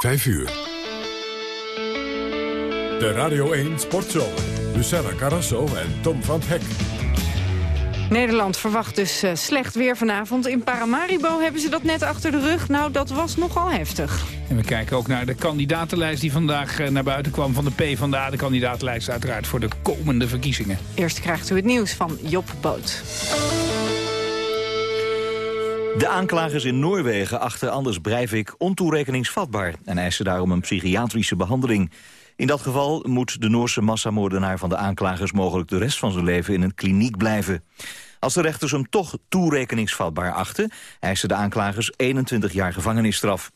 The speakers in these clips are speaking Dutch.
5 uur. De Radio 1 Sportshow. Luciana Carrasso en Tom van Hek. Nederland verwacht dus uh, slecht weer vanavond. In Paramaribo hebben ze dat net achter de rug. Nou, dat was nogal heftig. En we kijken ook naar de kandidatenlijst die vandaag uh, naar buiten kwam van de PvdA. De kandidatenlijst uiteraard voor de komende verkiezingen. Eerst krijgt u het nieuws van Job Boot. De aanklagers in Noorwegen achten Anders Breivik ontoerekeningsvatbaar... en eisen daarom een psychiatrische behandeling. In dat geval moet de Noorse massamoordenaar van de aanklagers... mogelijk de rest van zijn leven in een kliniek blijven. Als de rechters hem toch toerekeningsvatbaar achten... eisen de aanklagers 21 jaar gevangenisstraf.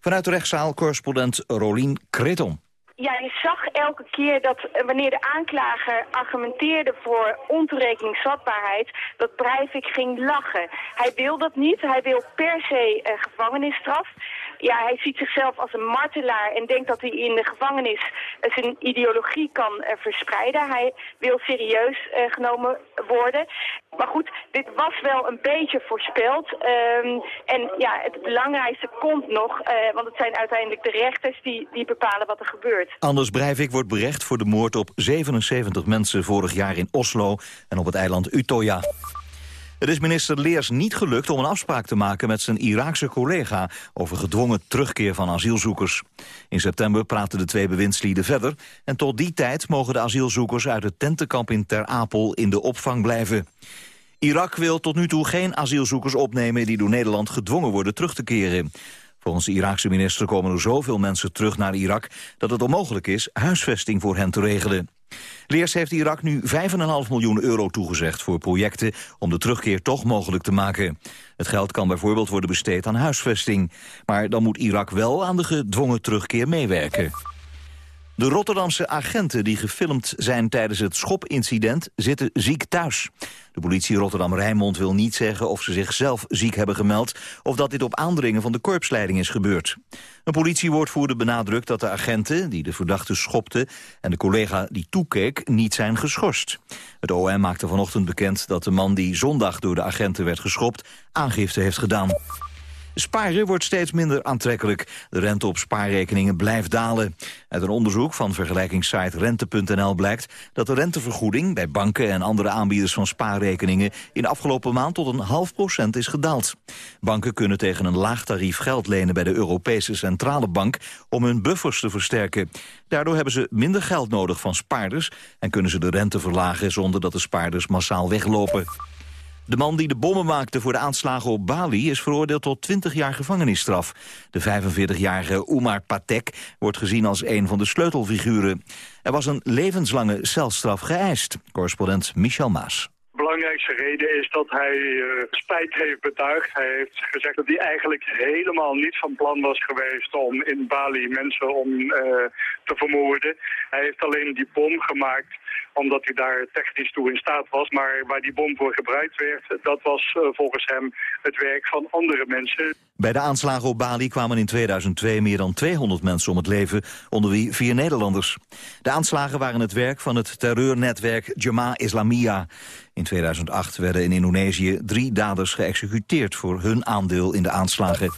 Vanuit de rechtszaal correspondent Rolien Kreton. Ja, je zag elke keer dat eh, wanneer de aanklager argumenteerde voor ontoerekeningsvatbaarheid, dat Breivik ging lachen. Hij wil dat niet, hij wil per se uh, gevangenisstraf ja, hij ziet zichzelf als een martelaar en denkt dat hij in de gevangenis zijn ideologie kan uh, verspreiden. Hij wil serieus uh, genomen worden. Maar goed, dit was wel een beetje voorspeld. Um, en ja, het belangrijkste komt nog, want het zijn uiteindelijk de rechters die, die bepalen wat er gebeurt. Anders Breivik wordt berecht voor de moord op 77 mensen vorig jaar in Oslo en op het eiland Utøya. Het is minister Leers niet gelukt om een afspraak te maken met zijn Iraakse collega over gedwongen terugkeer van asielzoekers. In september praten de twee bewindslieden verder en tot die tijd mogen de asielzoekers uit het tentenkamp in Ter Apel in de opvang blijven. Irak wil tot nu toe geen asielzoekers opnemen die door Nederland gedwongen worden terug te keren. Volgens de Iraakse minister komen er zoveel mensen terug naar Irak dat het onmogelijk is huisvesting voor hen te regelen. Leers heeft Irak nu 5,5 miljoen euro toegezegd voor projecten om de terugkeer toch mogelijk te maken. Het geld kan bijvoorbeeld worden besteed aan huisvesting. Maar dan moet Irak wel aan de gedwongen terugkeer meewerken. De Rotterdamse agenten die gefilmd zijn tijdens het schopincident zitten ziek thuis. De politie Rotterdam-Rijnmond wil niet zeggen of ze zichzelf ziek hebben gemeld... of dat dit op aandringen van de korpsleiding is gebeurd. Een politiewoordvoerder benadrukt dat de agenten die de verdachte schopten... en de collega die toekeek niet zijn geschorst. Het OM maakte vanochtend bekend dat de man die zondag door de agenten werd geschopt... aangifte heeft gedaan. Sparen wordt steeds minder aantrekkelijk. De rente op spaarrekeningen blijft dalen. Uit een onderzoek van vergelijkingssite Rente.nl blijkt... dat de rentevergoeding bij banken en andere aanbieders van spaarrekeningen... in de afgelopen maand tot een half procent is gedaald. Banken kunnen tegen een laag tarief geld lenen bij de Europese Centrale Bank... om hun buffers te versterken. Daardoor hebben ze minder geld nodig van spaarders... en kunnen ze de rente verlagen zonder dat de spaarders massaal weglopen. De man die de bommen maakte voor de aanslagen op Bali... is veroordeeld tot 20 jaar gevangenisstraf. De 45-jarige Umar Patek wordt gezien als een van de sleutelfiguren. Er was een levenslange celstraf geëist. Correspondent Michel Maas belangrijkste reden is dat hij uh, spijt heeft betuigd. Hij heeft gezegd dat hij eigenlijk helemaal niet van plan was geweest om in Bali mensen om uh, te vermoorden. Hij heeft alleen die bom gemaakt omdat hij daar technisch toe in staat was. Maar waar die bom voor gebruikt werd, dat was uh, volgens hem het werk van andere mensen. Bij de aanslagen op Bali kwamen in 2002 meer dan 200 mensen om het leven, onder wie vier Nederlanders. De aanslagen waren het werk van het terreurnetwerk Jemaah Islamiyah. In 2008 werden in Indonesië drie daders geëxecuteerd voor hun aandeel in de aanslagen.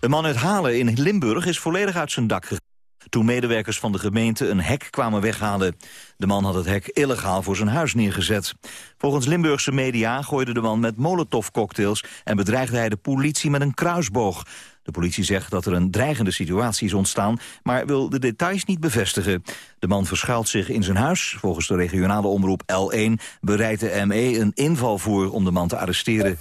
Een man uit Halen in Limburg is volledig uit zijn dak gegaan toen medewerkers van de gemeente een hek kwamen weghalen. De man had het hek illegaal voor zijn huis neergezet. Volgens Limburgse media gooide de man met molotovcocktails... en bedreigde hij de politie met een kruisboog. De politie zegt dat er een dreigende situatie is ontstaan... maar wil de details niet bevestigen. De man verschuilt zich in zijn huis. Volgens de regionale omroep L1 bereidt de ME een inval voor om de man te arresteren.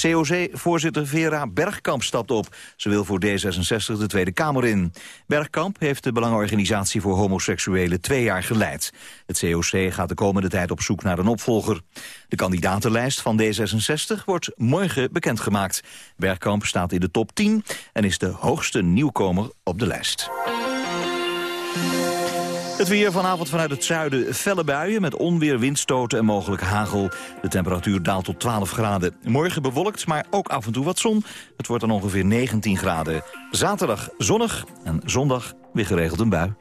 COC-voorzitter Vera Bergkamp stapt op. Ze wil voor D66 de Tweede Kamer in. Bergkamp heeft de Belangenorganisatie voor Homoseksuelen twee jaar geleid. Het COC gaat de komende tijd op zoek naar een opvolger. De kandidatenlijst van D66 wordt morgen bekendgemaakt. Bergkamp staat in de top 10 en is de hoogste nieuwkomer op de lijst. Het weer vanavond vanuit het zuiden felle buien met onweer, windstoten en mogelijk hagel. De temperatuur daalt tot 12 graden. Morgen bewolkt, maar ook af en toe wat zon. Het wordt dan ongeveer 19 graden. Zaterdag zonnig en zondag weer geregeld een bui.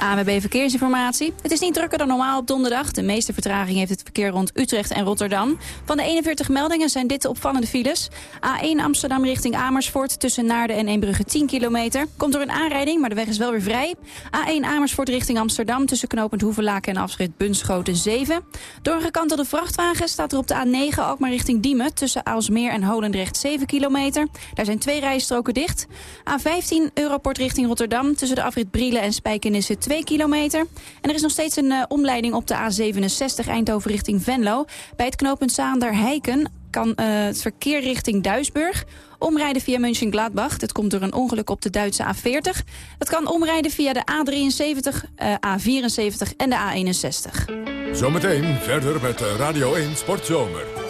ANWB Verkeersinformatie. Het is niet drukker dan normaal op donderdag. De meeste vertraging heeft het verkeer rond Utrecht en Rotterdam. Van de 41 meldingen zijn dit de opvallende files. A1 Amsterdam richting Amersfoort tussen Naarden en Eembrugge 10 kilometer. Komt door een aanrijding, maar de weg is wel weer vrij. A1 Amersfoort richting Amsterdam tussen knooppunt Hoevelaken en afschrift Bunschoten 7. Door een gekantelde vrachtwagen staat er op de A9 ook maar richting Diemen... tussen Aalsmeer en Holendrecht 7 kilometer. Daar zijn twee rijstroken dicht. A15 Europort richting Rotterdam tussen de afrit Brielen en Spijkenisse 2 kilometer. En er is nog steeds een uh, omleiding op de A67 Eindhoven richting Venlo. Bij het knooppunt Zaander-Heiken kan uh, het verkeer richting Duisburg omrijden via München-Gladbach. Dat komt door een ongeluk op de Duitse A40. Het kan omrijden via de A73, uh, A74 en de A61. Zometeen verder met Radio 1 Sportzomer.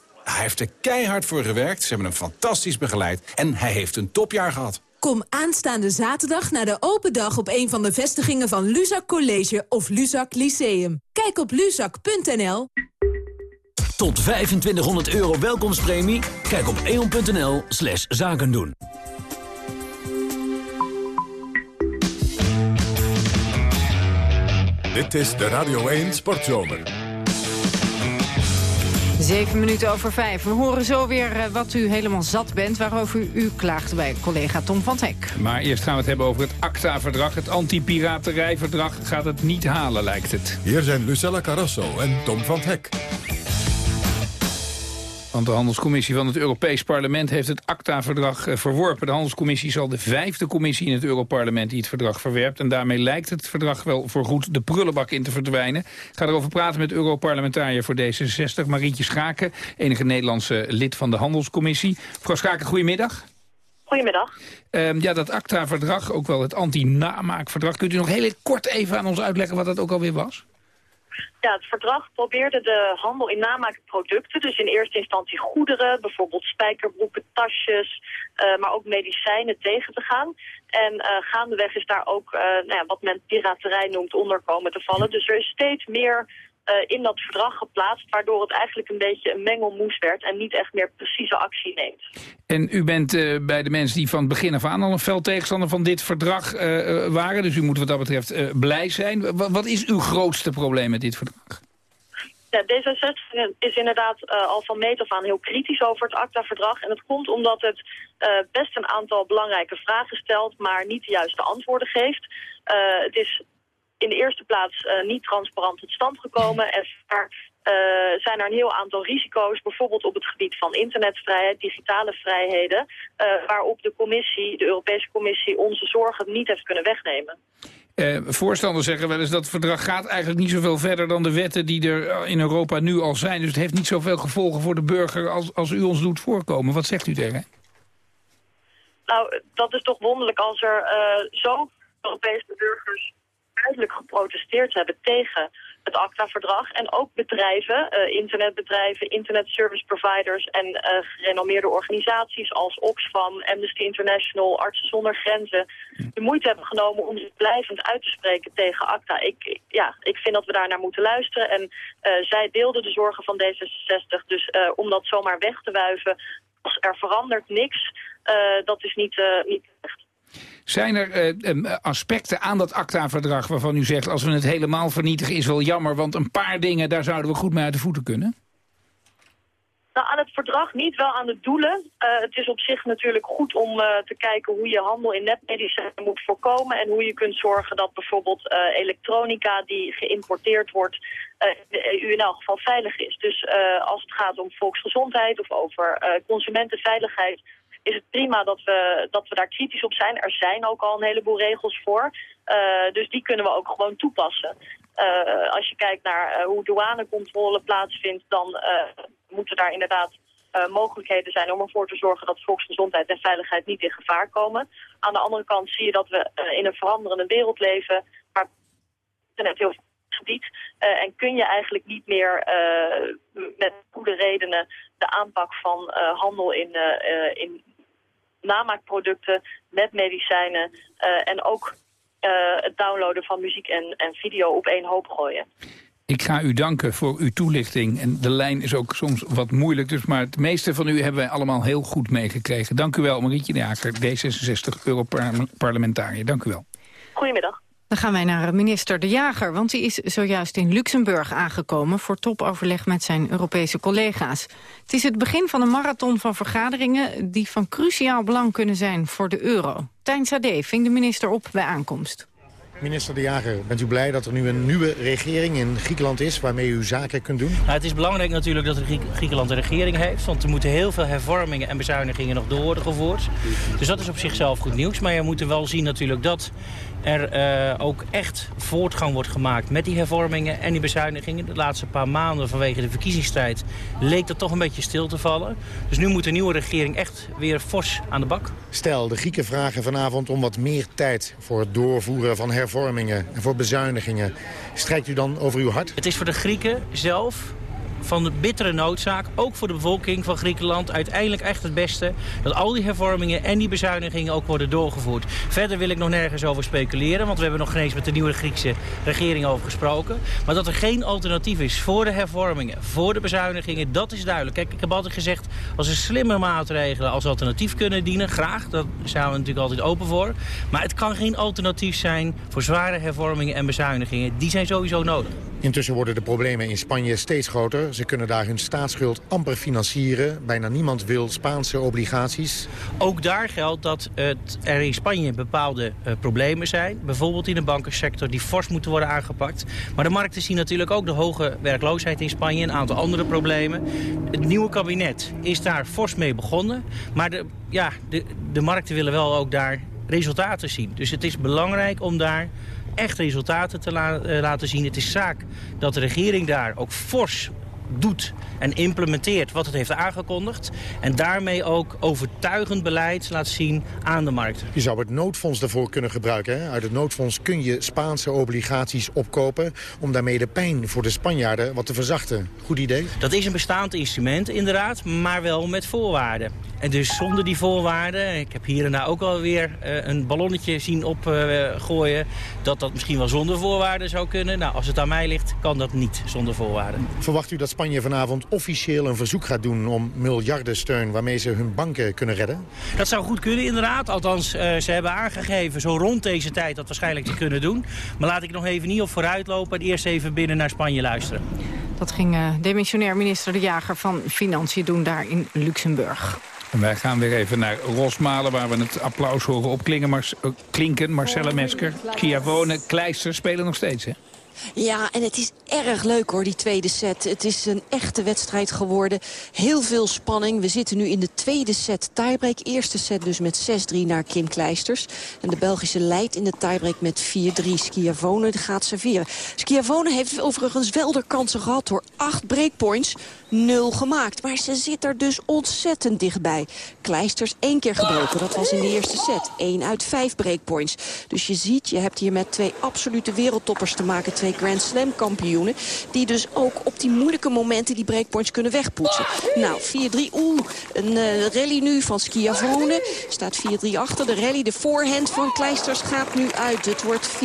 Hij heeft er keihard voor gewerkt, ze hebben hem fantastisch begeleid... en hij heeft een topjaar gehad. Kom aanstaande zaterdag naar de open dag op een van de vestigingen van Luzak College of Luzak Lyceum. Kijk op luzak.nl. Tot 2500 euro welkomstpremie? Kijk op eon.nl slash zakendoen. Dit is de Radio 1 Sportzomer. Zeven minuten over vijf. We horen zo weer uh, wat u helemaal zat bent... waarover u, u klaagt bij collega Tom van Hek. Maar eerst gaan we het hebben over het ACTA-verdrag. Het anti-piraterijverdrag gaat het niet halen, lijkt het. Hier zijn Lucella Carrasso en Tom van Hek. Want de handelscommissie van het Europees Parlement heeft het ACTA-verdrag eh, verworpen. De handelscommissie is al de vijfde commissie in het Europarlement die het verdrag verwerpt. En daarmee lijkt het verdrag wel voorgoed de prullenbak in te verdwijnen. Ik ga erover praten met Europarlementariër voor D66, Marietje Schaken. Enige Nederlandse lid van de handelscommissie. Mevrouw Schaken, goedemiddag. Goedemiddag. Um, ja, dat ACTA-verdrag, ook wel het anti-namaakverdrag. Kunt u nog heel kort even aan ons uitleggen wat dat ook alweer was? Ja, het verdrag probeerde de handel in namaakproducten, dus in eerste instantie goederen, bijvoorbeeld spijkerbroeken, tasjes, uh, maar ook medicijnen tegen te gaan. En uh, gaandeweg is daar ook uh, nou ja, wat men piraterij noemt onderkomen te vallen. Dus er is steeds meer in dat verdrag geplaatst... waardoor het eigenlijk een beetje een mengelmoes werd... en niet echt meer precieze actie neemt. En u bent uh, bij de mensen die van het begin af aan al een fel tegenstander van dit verdrag uh, waren. Dus u moet wat dat betreft blij zijn. W wat is uw grootste probleem met dit verdrag? Ja, D66 is inderdaad al van meet af aan heel kritisch over het ACTA-verdrag. En het komt omdat het best een aantal belangrijke vragen stelt... maar niet de juiste antwoorden geeft. het is in de eerste plaats uh, niet transparant tot stand gekomen. En daar uh, zijn er een heel aantal risico's, bijvoorbeeld op het gebied van internetvrijheid, digitale vrijheden, uh, waarop de commissie, de Europese Commissie, onze zorgen niet heeft kunnen wegnemen. Uh, voorstanders zeggen wel eens dat het verdrag gaat eigenlijk niet zoveel verder dan de wetten die er in Europa nu al zijn. Dus het heeft niet zoveel gevolgen voor de burger als, als u ons doet voorkomen. Wat zegt u tegen? Nou, dat is toch wonderlijk als er zo Europese burgers duidelijk geprotesteerd hebben tegen het ACTA-verdrag. En ook bedrijven, uh, internetbedrijven, internet service providers en uh, gerenommeerde organisaties als Oxfam, Amnesty International, Artsen zonder Grenzen, de moeite hebben genomen om zich blijvend uit te spreken tegen ACTA. Ik, ja, ik vind dat we daar naar moeten luisteren. En uh, zij deelden de zorgen van D66. Dus om dat zomaar weg te wuiven, als er verandert niks, dat is niet, niet echt. Zijn er uh, aspecten aan dat ACTA-verdrag waarvan u zegt... als we het helemaal vernietigen is wel jammer... want een paar dingen, daar zouden we goed mee uit de voeten kunnen? Nou, aan het verdrag niet, wel aan de doelen. Uh, het is op zich natuurlijk goed om uh, te kijken hoe je handel in nepmedicijnen moet voorkomen... en hoe je kunt zorgen dat bijvoorbeeld elektronica die geïmporteerd wordt... de EU in elk geval veilig is. Dus als het gaat om volksgezondheid of over consumentenveiligheid is het prima dat we, dat we daar kritisch op zijn. Er zijn ook al een heleboel regels voor. Uh, dus die kunnen we ook gewoon toepassen. Uh, als je kijkt naar uh, hoe douanecontrole plaatsvindt... dan moeten daar inderdaad mogelijkheden zijn om ervoor te zorgen... dat volksgezondheid en veiligheid niet in gevaar komen. Aan de andere kant zie je dat we in een veranderende wereld leven... waar internet heel gebied. Uh, en kun je eigenlijk niet meer met goede redenen de aanpak van handel in, in namaakproducten met medicijnen en ook het downloaden van muziek en, en video op één hoop gooien. Ik ga u danken voor uw toelichting. En de lijn is ook soms wat moeilijk, dus maar het meeste van u hebben wij allemaal heel goed meegekregen. Dank u wel, Marietje de Jaker, D66 Europarlementariër. Dank u wel. Goedemiddag. Dan gaan wij naar minister De Jager, want die is zojuist in Luxemburg aangekomen... voor topoverleg met zijn Europese collega's. Het is het begin van een marathon van vergaderingen... die van cruciaal belang kunnen zijn voor de euro. Tijn Sade ving de minister op bij aankomst. Minister De Jager, bent u blij dat er nu een nieuwe regering in Griekenland is... waarmee u zaken kunt doen? Nou, het is belangrijk natuurlijk dat Griekenland een regering heeft... want er moeten heel veel hervormingen en bezuinigingen nog door worden gevoerd. Dus dat is op zichzelf goed nieuws. Maar je moet wel zien natuurlijk dat er uh, ook echt voortgang wordt gemaakt met die hervormingen en die bezuinigingen. De laatste paar maanden vanwege de verkiezingstijd leek dat toch een beetje stil te vallen. Dus nu moet de nieuwe regering echt weer fors aan de bak. Stel, de Grieken vragen vanavond om wat meer tijd voor het doorvoeren van hervormingen en voor bezuinigingen. Strijkt u dan over uw hart? Het is voor de Grieken zelf van de bittere noodzaak, ook voor de bevolking van Griekenland, uiteindelijk echt het beste dat al die hervormingen en die bezuinigingen ook worden doorgevoerd. Verder wil ik nog nergens over speculeren, want we hebben nog geen eens met de nieuwe Griekse regering over gesproken. Maar dat er geen alternatief is voor de hervormingen, voor de bezuinigingen, dat is duidelijk. Kijk, ik heb altijd gezegd, als er slimme maatregelen als alternatief kunnen dienen, graag, daar zijn we natuurlijk altijd open voor. Maar het kan geen alternatief zijn voor zware hervormingen en bezuinigingen. Die zijn sowieso nodig. Intussen worden de problemen in Spanje steeds groter. Ze kunnen daar hun staatsschuld amper financieren. Bijna niemand wil Spaanse obligaties. Ook daar geldt dat het, er in Spanje bepaalde uh, problemen zijn. Bijvoorbeeld in de bankensector die fors moeten worden aangepakt. Maar de markten zien natuurlijk ook de hoge werkloosheid in Spanje. Een aantal andere problemen. Het nieuwe kabinet is daar fors mee begonnen. Maar de, ja, de, de markten willen wel ook daar resultaten zien. Dus het is belangrijk om daar echt resultaten te eh, laten zien. Het is zaak dat de regering daar ook fors doet en implementeert wat het heeft aangekondigd. En daarmee ook overtuigend beleid laat zien aan de markt. Je zou het noodfonds daarvoor kunnen gebruiken. Hè? Uit het noodfonds kun je Spaanse obligaties opkopen... om daarmee de pijn voor de Spanjaarden wat te verzachten. Goed idee? Dat is een bestaand instrument inderdaad, maar wel met voorwaarden. En dus zonder die voorwaarden, ik heb hier en daar ook alweer uh, een ballonnetje zien opgooien... Uh, dat dat misschien wel zonder voorwaarden zou kunnen. Nou, als het aan mij ligt, kan dat niet zonder voorwaarden. Verwacht u dat Spanje vanavond officieel een verzoek gaat doen... om miljardensteun waarmee ze hun banken kunnen redden? Dat zou goed kunnen, inderdaad. Althans, uh, ze hebben aangegeven zo rond deze tijd dat waarschijnlijk te kunnen doen. Maar laat ik nog even niet op vooruit lopen en eerst even binnen naar Spanje luisteren. Dat ging uh, demissionair minister De Jager van Financiën doen daar in Luxemburg. En wij gaan weer even naar Rosmalen, waar we het applaus horen op Mar klinken. Marcella Mesker, Chiavone, Kleister spelen nog steeds, hè? Ja, en het is erg leuk hoor, die tweede set. Het is een echte wedstrijd geworden. Heel veel spanning. We zitten nu in de tweede set tiebreak. Eerste set dus met 6-3 naar Kim Kleisters. En de Belgische leidt in de tiebreak met 4-3. Schiavone gaat serveren. Schiavone heeft overigens wel de kansen gehad door acht breakpoints nul gemaakt. Maar ze zit er dus ontzettend dichtbij. Kleisters één keer gebroken, dat was in de eerste set. 1 uit 5 breakpoints. Dus je ziet, je hebt hier met twee absolute wereldtoppers te maken twee Grand Slam kampioenen. Die dus ook op die moeilijke momenten die breakpoints kunnen wegpoetsen. Nou, 4-3. Oeh, een uh, rally nu van Schiavone. Staat 4-3 achter. De rally, de voorhand van Kleisters gaat nu uit. Het wordt 4-4.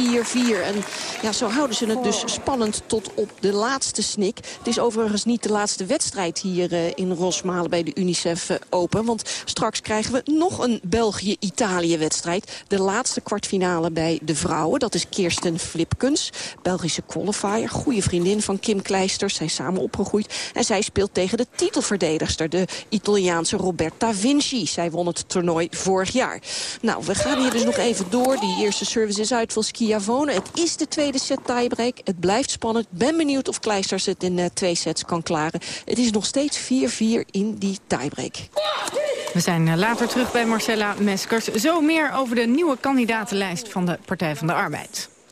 En ja, zo houden ze het dus spannend tot op de laatste snik. Het is overigens niet de laatste wedstrijd hier uh, in Rosmalen bij de UNICEF uh, Open. Want straks krijgen we nog een België-Italië wedstrijd. De laatste kwartfinale bij de vrouwen. Dat is Kirsten Flipkens, Belgische qualifier. Goede vriendin van Kim Kleisters. Zij samen opgegroeid. En zij speelt tegen de titelverdedigster, de Italiaanse Roberta Vinci. Zij won het toernooi vorig jaar. Nou, we gaan hier dus nog even door. Die eerste service is uit van Schiavone. Het is de tweede set tiebreak. Het blijft spannend. Ben benieuwd of Kleisters het in uh, twee sets kan klaren. Het is nog steeds 4-4 in die tiebreak. We zijn later terug bij Marcella Meskers. Zo meer over de nieuwe kandidatenlijst van de Partij van de Arbeid.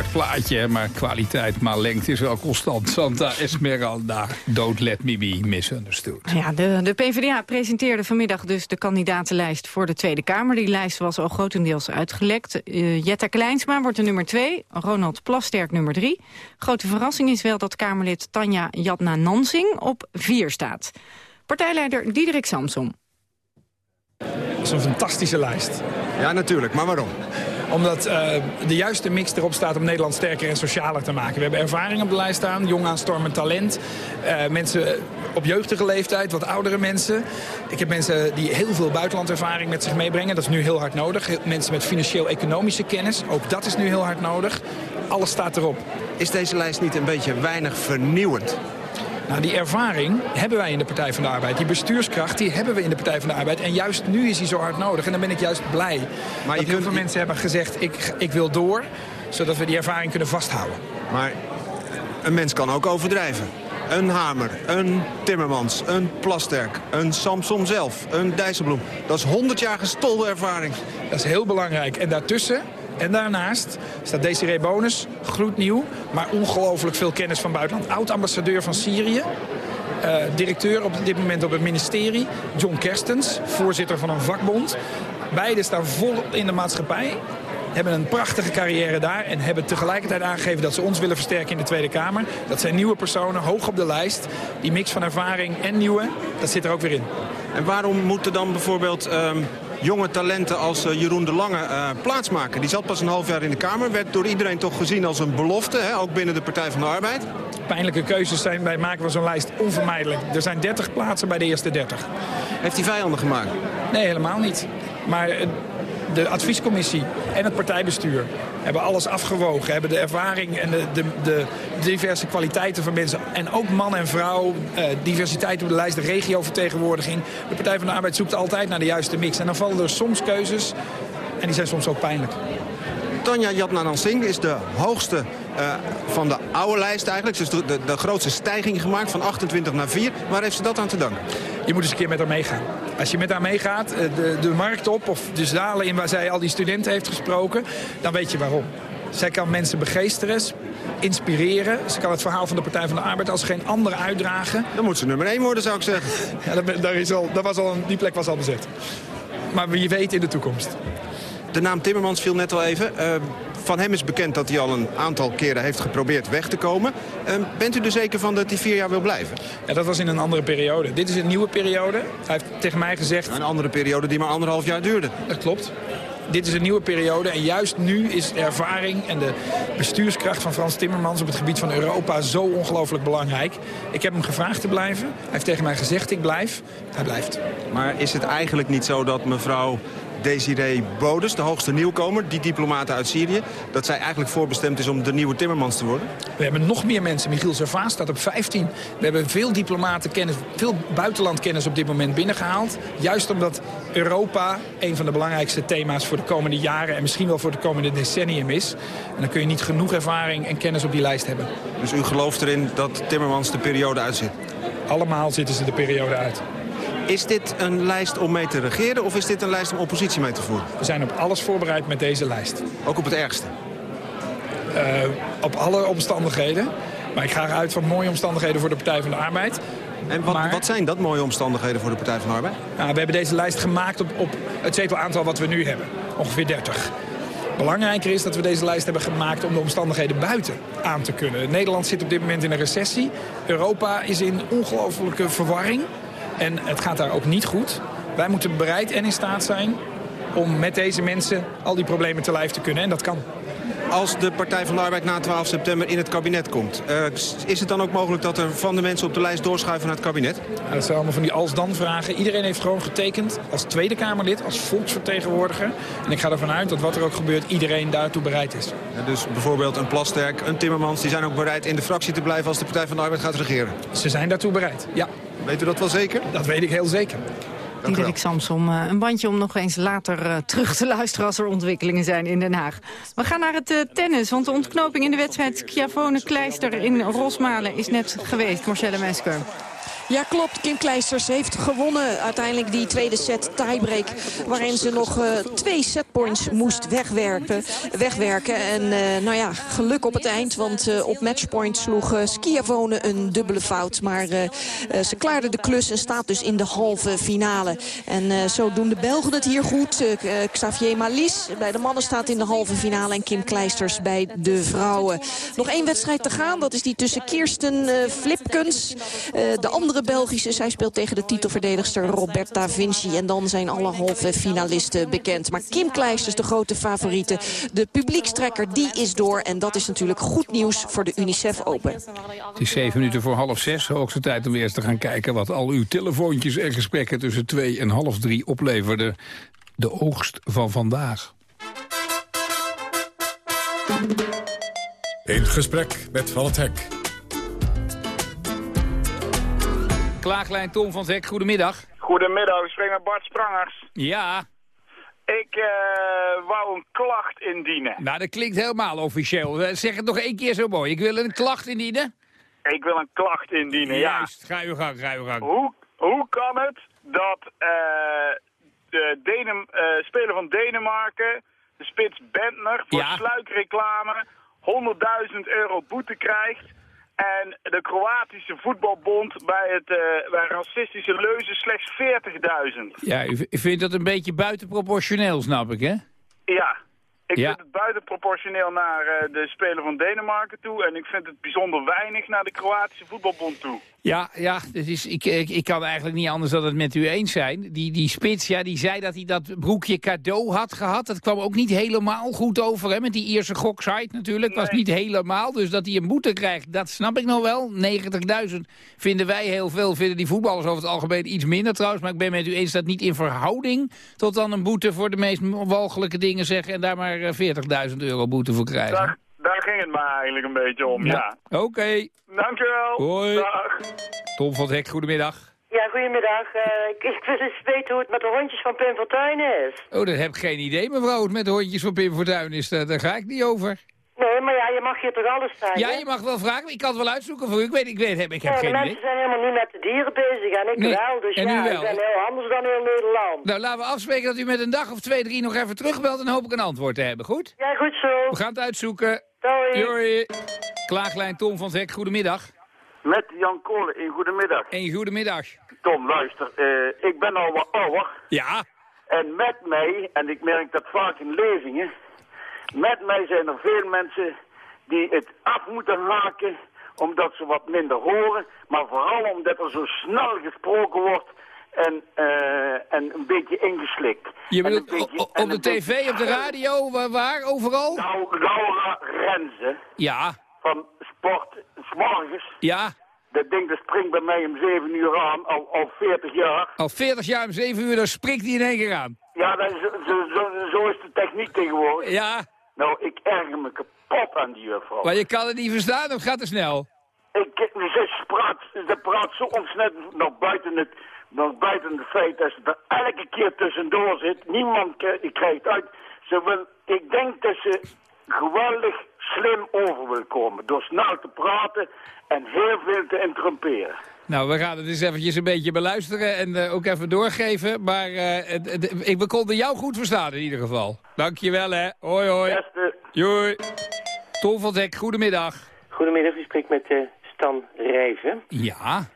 Kort plaatje, maar kwaliteit, maar lengte is wel constant. Santa Esmeralda, don't let me be misunderstood. Ja, de, de PvdA presenteerde vanmiddag dus de kandidatenlijst voor de Tweede Kamer. Die lijst was al grotendeels uitgelekt. Uh, Jetta Kleinsma wordt de nummer 2, Ronald Plasterk nummer 3. Grote verrassing is wel dat Kamerlid Tanja Jatna Nansing op 4 staat. Partijleider Diederik Samsom. Dat is een fantastische lijst. Ja, natuurlijk. Maar waarom? Omdat uh, de juiste mix erop staat om Nederland sterker en socialer te maken. We hebben ervaring op de lijst staan, jong aanstormend talent. Uh, mensen op jeugdige leeftijd, wat oudere mensen. Ik heb mensen die heel veel buitenlandervaring met zich meebrengen. Dat is nu heel hard nodig. Mensen met financieel-economische kennis, ook dat is nu heel hard nodig. Alles staat erop. Is deze lijst niet een beetje weinig vernieuwend? Nou, die ervaring hebben wij in de Partij van de Arbeid. Die bestuurskracht die hebben we in de Partij van de Arbeid. En juist nu is die zo hard nodig. En dan ben ik juist blij maar dat heel veel mensen hebben gezegd... Ik, ik wil door, zodat we die ervaring kunnen vasthouden. Maar een mens kan ook overdrijven. Een Hamer, een Timmermans, een Plasterk, een Samson zelf, een Dijsselbloem. Dat is 100 jaar gestolde ervaring. Dat is heel belangrijk. En daartussen en daarnaast staat Desiree Bonus, gloednieuw, maar ongelooflijk veel kennis van buitenland. Oud-ambassadeur van Syrië. Uh, directeur op dit moment op het ministerie. John Kerstens, voorzitter van een vakbond. Beiden staan vol in de maatschappij. Hebben een prachtige carrière daar. En hebben tegelijkertijd aangegeven dat ze ons willen versterken in de Tweede Kamer. Dat zijn nieuwe personen, hoog op de lijst. Die mix van ervaring en nieuwe, dat zit er ook weer in. En waarom moeten dan bijvoorbeeld... Um jonge talenten als eh, Jeroen de Lange uh, plaatsmaken. Die zat pas een half jaar in de Kamer. Werd door iedereen toch gezien als een belofte, hè? ook binnen de Partij van de Arbeid. Pijnlijke keuzes zijn bij het maken van zo'n lijst onvermijdelijk. Er zijn 30 plaatsen bij de eerste 30. Heeft hij vijanden gemaakt? Nee, helemaal niet. Maar de adviescommissie en het partijbestuur hebben alles afgewogen. Hebben de ervaring en de, de, de diverse kwaliteiten van mensen. En ook man en vrouw, eh, diversiteit op de lijst, de regiovertegenwoordiging. De Partij van de Arbeid zoekt altijd naar de juiste mix. En dan vallen er soms keuzes en die zijn soms ook pijnlijk. Tanja Jatnanan Singh is de hoogste uh, van de oude lijst eigenlijk. Ze is de, de, de, grootste stijging gemaakt van 28 naar 4. Waar heeft ze dat aan te danken? Je moet eens een keer met haar meegaan. Als je met haar meegaat, eh, de, de markt op of de zalen in waar zij al die studenten heeft gesproken... dan weet je waarom. Zij kan mensen begeesteren, inspireren. Ze kan het verhaal van de Partij van de Arbeid als geen andere uitdragen. Dan moet ze nummer 1 worden, zou ik zeggen. Ja, dat, daar is al, dat was al, die plek was al bezet. Maar wie weet in de toekomst. De naam Timmermans viel net al even. Uh, van hem is bekend dat hij al een aantal keren heeft geprobeerd weg te komen. Uh, bent u er zeker van dat hij vier jaar wil blijven? Ja, dat was in een andere periode. Dit is een nieuwe periode. Hij heeft tegen mij gezegd... Een andere periode die maar anderhalf jaar duurde. Dat klopt dit is een nieuwe periode en juist nu is de ervaring en de bestuurskracht van Frans Timmermans op het gebied van Europa zo ongelooflijk belangrijk. Ik heb hem gevraagd te blijven. Hij heeft tegen mij gezegd ik blijf. Hij blijft. Maar is het eigenlijk niet zo dat mevrouw Desiree Bodes, de hoogste nieuwkomer, die diplomaat uit Syrië... dat zij eigenlijk voorbestemd is om de nieuwe Timmermans te worden? We hebben nog meer mensen. Michiel Servaas staat op 15. We hebben veel diplomatenkennis, veel buitenlandkennis op dit moment binnengehaald. Juist omdat Europa een van de belangrijkste thema's voor de komende jaren... en misschien wel voor de komende decennium is. En dan kun je niet genoeg ervaring en kennis op die lijst hebben. Dus u gelooft erin dat Timmermans de periode uitzit? Allemaal zitten ze de periode uit. Is dit een lijst om mee te regeren of is dit een lijst om oppositie mee te voeren? We zijn op alles voorbereid met deze lijst. Ook op het ergste? Uh, op alle omstandigheden. Maar ik ga eruit van mooie omstandigheden voor de Partij van de Arbeid. En wat, wat, zijn dat mooie omstandigheden voor de Partij van de Arbeid? Nou, we hebben deze lijst gemaakt op, op het zetelaantal wat we nu hebben. Ongeveer 30. Belangrijker is dat we deze lijst hebben gemaakt om de omstandigheden buiten aan te kunnen. Nederland zit op dit moment in een recessie. Europa is in ongelofelijke verwarring. En het gaat daar ook niet goed. Wij moeten bereid en in staat zijn om met deze mensen al die problemen te lijf te kunnen. En dat kan. Als de Partij van de Arbeid na 12 september in het kabinet komt... Uh, is het dan ook mogelijk dat er van de mensen op de lijst doorschuiven naar het kabinet? Ja, dat zijn allemaal van die als-dan vragen. Iedereen heeft gewoon getekend als Tweede Kamerlid, als volksvertegenwoordiger. En ik ga ervan uit dat wat er ook gebeurt, iedereen daartoe bereid is. Ja, dus bijvoorbeeld een Plasterk, een Timmermans... die zijn ook bereid in de fractie te blijven als de Partij van de Arbeid gaat regeren? Ze zijn daartoe bereid, ja. Weet u dat wel zeker? Dat weet ik heel zeker. Diederik Samsom, eh, een bandje om nog eens later uh, terug te luisteren... als er ontwikkelingen zijn in Den Haag. We gaan naar het uh, tennis, want de ontknoping in de wedstrijd... Kjavone-Kleister in Rosmalen is net geweest, Marcelle Mesker. Ja, klopt. Kim Kleisters heeft gewonnen uiteindelijk die tweede set tiebreak. Waarin ze nog uh, twee setpoints moest wegwerken. wegwerken. En uh, nou ja, geluk op het eind. Want uh, op matchpoint sloeg Schiavone een dubbele fout. Maar ze klaarde de klus en staat dus in de halve finale. En zo doen de Belgen het hier goed. Xavier Malis bij de mannen staat in de halve finale. En Kim Kleisters bij de vrouwen. Nog één wedstrijd te gaan. Dat is die tussen Kirsten Flipkens. de andere Belgische. Zij speelt tegen de titelverdedigster Roberta Vinci. En dan zijn alle halve finalisten bekend. Maar Kim Kleisters, de grote favoriete. De publiekstrekker, die is door. En dat is natuurlijk goed nieuws voor de UNICEF Open. Het is zeven minuten voor half zes. Hoogste tijd om weer eens te gaan kijken wat al uw telefoontjes en gesprekken tussen twee en half drie opleverden. De oogst van vandaag. In gesprek met Van het Hek. Klaaglijn Tom van Zek, goedemiddag. Goedemiddag, ik spreek met Bart Sprangers. Ja. Ik uh, wou een klacht indienen. Nou, dat klinkt helemaal officieel. Eh, zeg het nog één keer zo mooi. Ik wil een klacht indienen. Ik wil een klacht indienen, Juist. ja. ga uw gang, ga uw gang. Hoe, hoe kan het dat uh, de Denem, speler van Denemarken, de spits Bentner, voor ja. sluikreclame 100.000 euro boete krijgt... En de Kroatische voetbalbond bij, het, uh, bij racistische leuzen slechts 40.000. Ja, u vindt dat een beetje buitenproportioneel, snap ik, hè? Ja, ik vind het buitenproportioneel naar uh, de speler van Denemarken toe. En ik vind het bijzonder weinig naar de Kroatische voetbalbond toe. Ja, ja dus is, ik, ik, ik kan eigenlijk niet anders dan het met u eens zijn. Die, die spits, ja, die zei dat hij dat broekje cadeau had gehad. Dat kwam ook niet helemaal goed over, hè, met die Ierse goksite natuurlijk. was niet helemaal, dus dat hij een boete krijgt, dat snap ik nog wel. 90.000 vinden wij heel veel, vinden die voetballers over het algemeen iets minder trouwens. Maar ik ben met u eens dat niet in verhouding tot dan een boete voor de meest walgelijke dingen zeggen... en daar maar 40.000 euro boete voor krijgen. Daar, ging het maar eigenlijk een beetje om, ja. Oké. Dankjewel. Hoi. Dag. Tom van het Hek, goedemiddag. Ja, goedemiddag. Eh, ik, ik wil eens weten hoe het met de hondjes van Pim Fortuyn is. Oh, dat heb ik geen idee, mevrouw. Hoe het met de hondjes van Pim Fortuyn is, daar, daar ga ik niet over. Nee, maar ja, je mag hier toch alles zijn, Ja, hè? je mag wel vragen. Ik kan het wel uitzoeken voor u. Ik weet, ik weet, heb, ik heb de geen mensen idee. zijn helemaal niet met de dieren bezig en ik Nee, wel. Dus en ja, wel. ik ben heel anders dan heel Nederland. Nou, laten we afspreken dat u met een dag of twee, drie nog even terugbelt... en hoop ik een antwoord te hebben, goed? Ja, goed zo. We gaan het uitzoeken. Doei. Doei. Klaaglijn Tom van Hek, goedemiddag. Met Jan Kolen in Goedemiddag. En goedemiddag. Tom, luister. eh, ik ben al wat ouder. Ja. En met mij, en ik merk dat vaak in lezingen... met mij zijn er veel mensen die het af moeten haken... omdat ze wat minder horen. Maar vooral omdat er zo snel gesproken wordt... En, eh, en een beetje ingeslikt. Je bedoelt beetje- op de beetje- tv, op de radio, waar, waar overal? Nou, Laura Renze Ja, van Sport S'morgens. ja. Dat ding dat springt bij mij om 7 uur aan, al, al 40 jaar. Al 40 jaar om 7 uur, dan sprikt hij in één keer aan. Ja, dat is, zo, zo, zo is de techniek tegenwoordig. Ja, Nou, ik erger me kapot aan die juffrouw. maar je kan het niet verstaan, of gaat te snel? Ik, ze, praat, ze praat zo ontzettend nog buiten het, nog buiten het feit dat ze er elke keer tussendoor zit. Niemand krijgt uit. Ze wil, ik denk dat ze geweldig slim over wil komen. Door snel te praten en heel veel te interrumperen. Nou, we gaan het eens eventjes een beetje beluisteren en eh, ook even doorgeven. Maar eh, ik, we konden jou goed verstaan in ieder geval. Dankjewel, hè. Hoi, hoi. Doei. Tom van het Hek, goedemiddag. Goedemiddag, u spreekt met eh, Stan Rijven. Ja.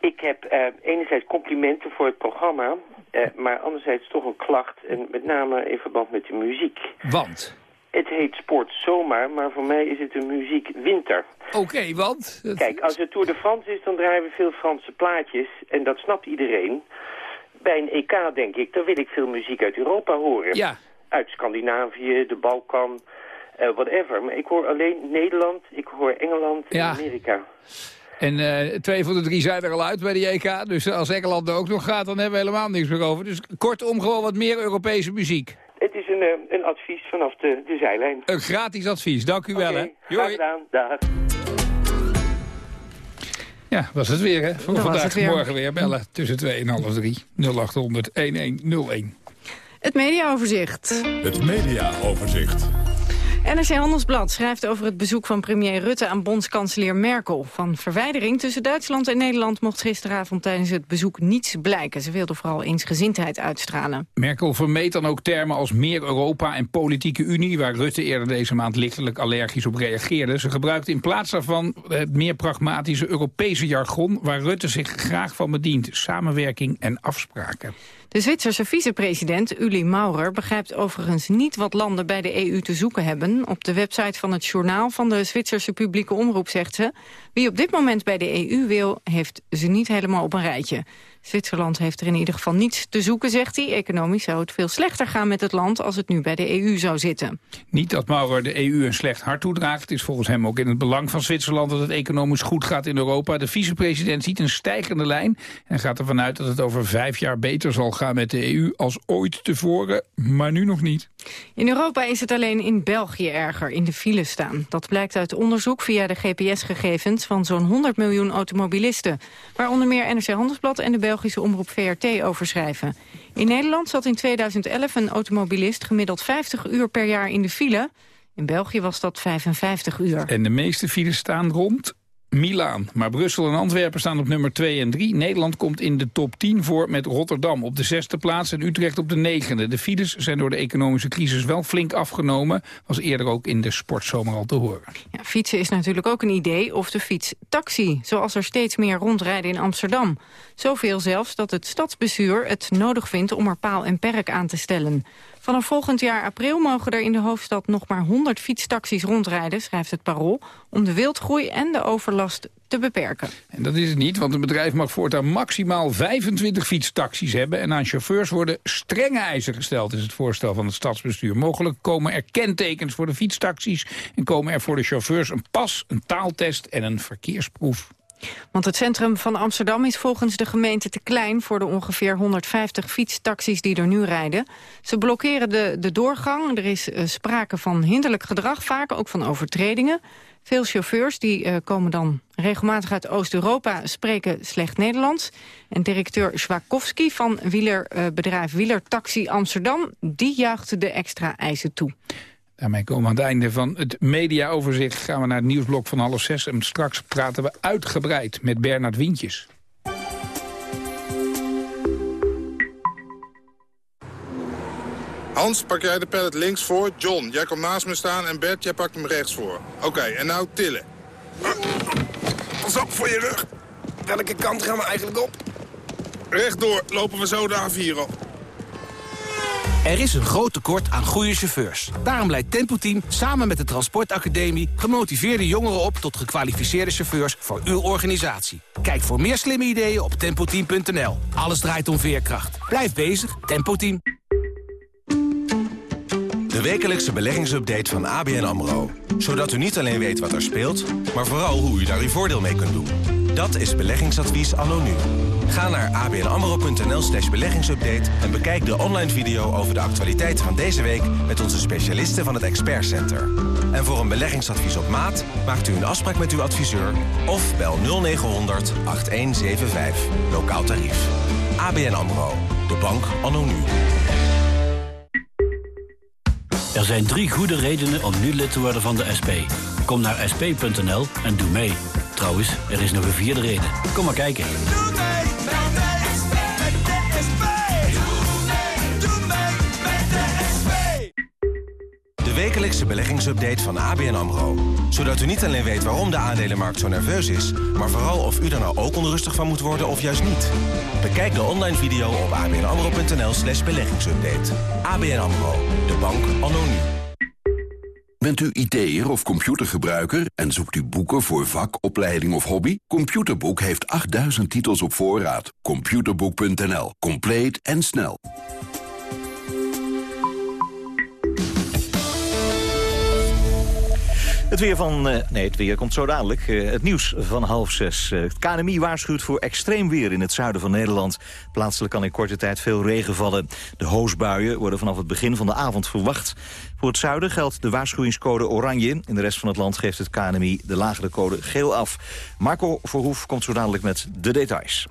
Ik heb eh, enerzijds complimenten voor het programma, eh, maar anderzijds toch een klacht. En met name in verband met de muziek. Want? Het heet sport zomaar, maar voor mij is het een muziek winter. Oké, want? Kijk, als het Tour de France is, dan draaien we veel Franse plaatjes. En dat snapt iedereen. Bij een EK, denk ik, dan wil ik veel muziek uit Europa horen. Ja. Uit Scandinavië, de Balkan, eh, whatever. Maar ik hoor alleen Nederland, ik hoor Engeland en Ja. Amerika. En eh, twee van de drie zijn er al uit bij de EK. Dus als Engeland er ook nog gaat, dan hebben we helemaal niks meer over. Dus kortom, gewoon wat meer Europese muziek. Het is een, eh, een advies vanaf de, de zijlijn. Een gratis advies. Dank u wel, hè. Graag gedaan. Dag. Ja, was het weer, hè? Voor Dat was vandaag. weer. Morgen weer bellen tussen 2 en half 3. 0800 1101. Het mediaoverzicht. Het mediaoverzicht. NRC Handelsblad schrijft over het bezoek van premier Rutte aan bondskanselier Merkel. Van verwijdering tussen Duitsland en Nederland mocht gisteravond tijdens het bezoek niets blijken. Ze wilde vooral eensgezindheid uitstralen. Merkel vermeed dan ook termen als meer Europa en politieke unie... waar Rutte eerder deze maand lichtelijk allergisch op reageerde. Ze gebruikte in plaats daarvan het meer pragmatische Europese jargon... waar Rutte zich graag van bedient. Samenwerking en afspraken. De Zwitserse vicepresident Uli Maurer begrijpt overigens niet wat landen bij de EU te zoeken hebben. Op de website van het journaal van de Zwitserse publieke omroep zegt ze... wie op dit moment bij de EU wil, heeft ze niet helemaal op een rijtje. Zwitserland heeft er in ieder geval niets te zoeken, zegt hij. Economisch zou het veel slechter gaan met het land als het nu bij de EU zou zitten. Niet dat Maurer de EU een slecht hart toedraagt. Het is volgens hem ook in het belang van Zwitserland dat het economisch goed gaat in Europa. De vicepresident ziet een stijgende lijn en gaat ervan uit dat het over vijf jaar beter zal gaan met de EU als ooit tevoren, maar nu nog niet. In Europa is het alleen in België erger, in de file staan. Dat blijkt uit onderzoek via de GPS-gegevens van zo'n 100 miljoen automobilisten. Waar onder meer NRC Handelsblad en de Belgische omroep VRT over schrijven. In Nederland zat in 2011 een automobilist gemiddeld 50 uur per jaar in de file. In België was dat 55 uur. En de meeste files staan rond Milaan. Maar Brussel en Antwerpen staan op nummer 2 en 3. Nederland komt in de top 10 voor met Rotterdam op de zesde plaats en Utrecht op de negende. De files zijn door de economische crisis wel flink afgenomen. Was eerder ook in de sportzomer al te horen. Ja, fietsen is natuurlijk ook een idee, of de fietstaxi. Zoals er steeds meer rondrijden in Amsterdam. Zoveel zelfs dat het stadsbestuur het nodig vindt om er paal en perk aan te stellen. Vanaf volgend jaar april mogen er in de hoofdstad nog maar 100 fietstaxis rondrijden, schrijft het Parool, om de wildgroei en de overlast te beperken. En dat is het niet, want een bedrijf mag voortaan maximaal 25 fietstaxis hebben... en aan chauffeurs worden strenge eisen gesteld, is het voorstel van het stadsbestuur. Mogelijk komen er kentekens voor de fietstaxis... en komen er voor de chauffeurs een pas, een taaltest en een verkeersproef. Want het centrum van Amsterdam is volgens de gemeente te klein... voor de ongeveer 150 fietstaxis die er nu rijden. Ze blokkeren de, de doorgang. Er is uh, sprake van hinderlijk gedrag, vaak ook van overtredingen. Veel chauffeurs die uh, komen dan regelmatig uit Oost-Europa... spreken slecht Nederlands. En directeur Schwakowski van wielerbedrijf uh, Wieler Taxi Amsterdam... die juicht de extra eisen toe. Daarmee komen we aan het einde van het mediaoverzicht. Gaan we naar het nieuwsblok van half zes. En straks praten we uitgebreid met Bernard Wientjes. Hans, pak jij de pallet links voor. John, jij komt naast me staan. En Bert, jij pakt hem rechts voor. Oké, en nou tillen. Pas op voor je rug. Welke kant gaan we eigenlijk op? Rechtdoor lopen we zo de A4 op. Er is een groot tekort aan goede chauffeurs. Daarom leidt Tempo Team samen met de Transportacademie... gemotiveerde jongeren op tot gekwalificeerde chauffeurs voor uw organisatie. Kijk voor meer slimme ideeën op tempoteam.nl. Alles draait om veerkracht. Blijf bezig, Tempo Team. De wekelijkse beleggingsupdate van ABN AMRO. Zodat u niet alleen weet wat er speelt, maar vooral hoe u daar uw voordeel mee kunt doen. Dat is beleggingsadvies anno nu. Ga naar abnamro.nl slash beleggingsupdate... en bekijk de online video over de actualiteiten van deze week... met onze specialisten van het Expert Center. En voor een beleggingsadvies op maat... maakt u een afspraak met uw adviseur... of bel 0900 8175. Lokaal tarief. ABN AMRO. De bank anno nu. Er zijn drie goede redenen om nu lid te worden van de SP. Kom naar sp.nl en doe mee. Trouwens, er is nog een vierde reden. Kom maar kijken. Wekelijkse beleggingsupdate van ABN AMRO. Zodat u niet alleen weet waarom de aandelenmarkt zo nerveus is... maar vooral of u er nou ook onrustig van moet worden of juist niet. Bekijk de online video op abnamro.nl slash beleggingsupdate. ABN AMRO, de bank nu. Bent u IT'er of computergebruiker en zoekt u boeken voor vak, opleiding of hobby? Computerboek heeft 8000 titels op voorraad. Computerboek.nl. Compleet en snel. Het weer van... Uh, nee, het weer komt zo dadelijk. Uh, het nieuws van half zes. Uh, het KNMI waarschuwt voor extreem weer in het zuiden van Nederland. Plaatselijk kan in korte tijd veel regen vallen. De hoosbuien worden vanaf het begin van de avond verwacht. Voor het zuiden geldt de waarschuwingscode oranje. In de rest van het land geeft het KNMI de lagere code geel af. Marco Verhoef komt zo dadelijk met de details.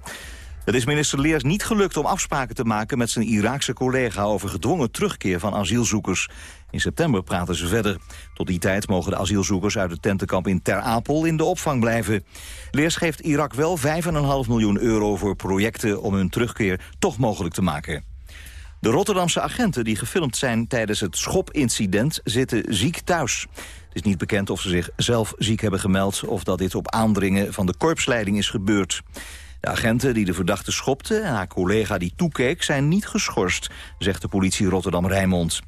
Het is minister Leers niet gelukt om afspraken te maken met zijn Iraakse collega over gedwongen terugkeer van asielzoekers. In september praten ze verder. Tot die tijd mogen de asielzoekers uit het tentenkamp in Ter Apel in de opvang blijven. Leers geeft Irak wel 5,5 miljoen euro voor projecten om hun terugkeer toch mogelijk te maken. De Rotterdamse agenten die gefilmd zijn tijdens het schopincident zitten ziek thuis. Het is niet bekend of ze zich zelf ziek hebben gemeld... of dat dit op aandringen van de korpsleiding is gebeurd. De agenten die de verdachte schopte en haar collega die toekeek... zijn niet geschorst, zegt de politie Rotterdam-Rijnmond.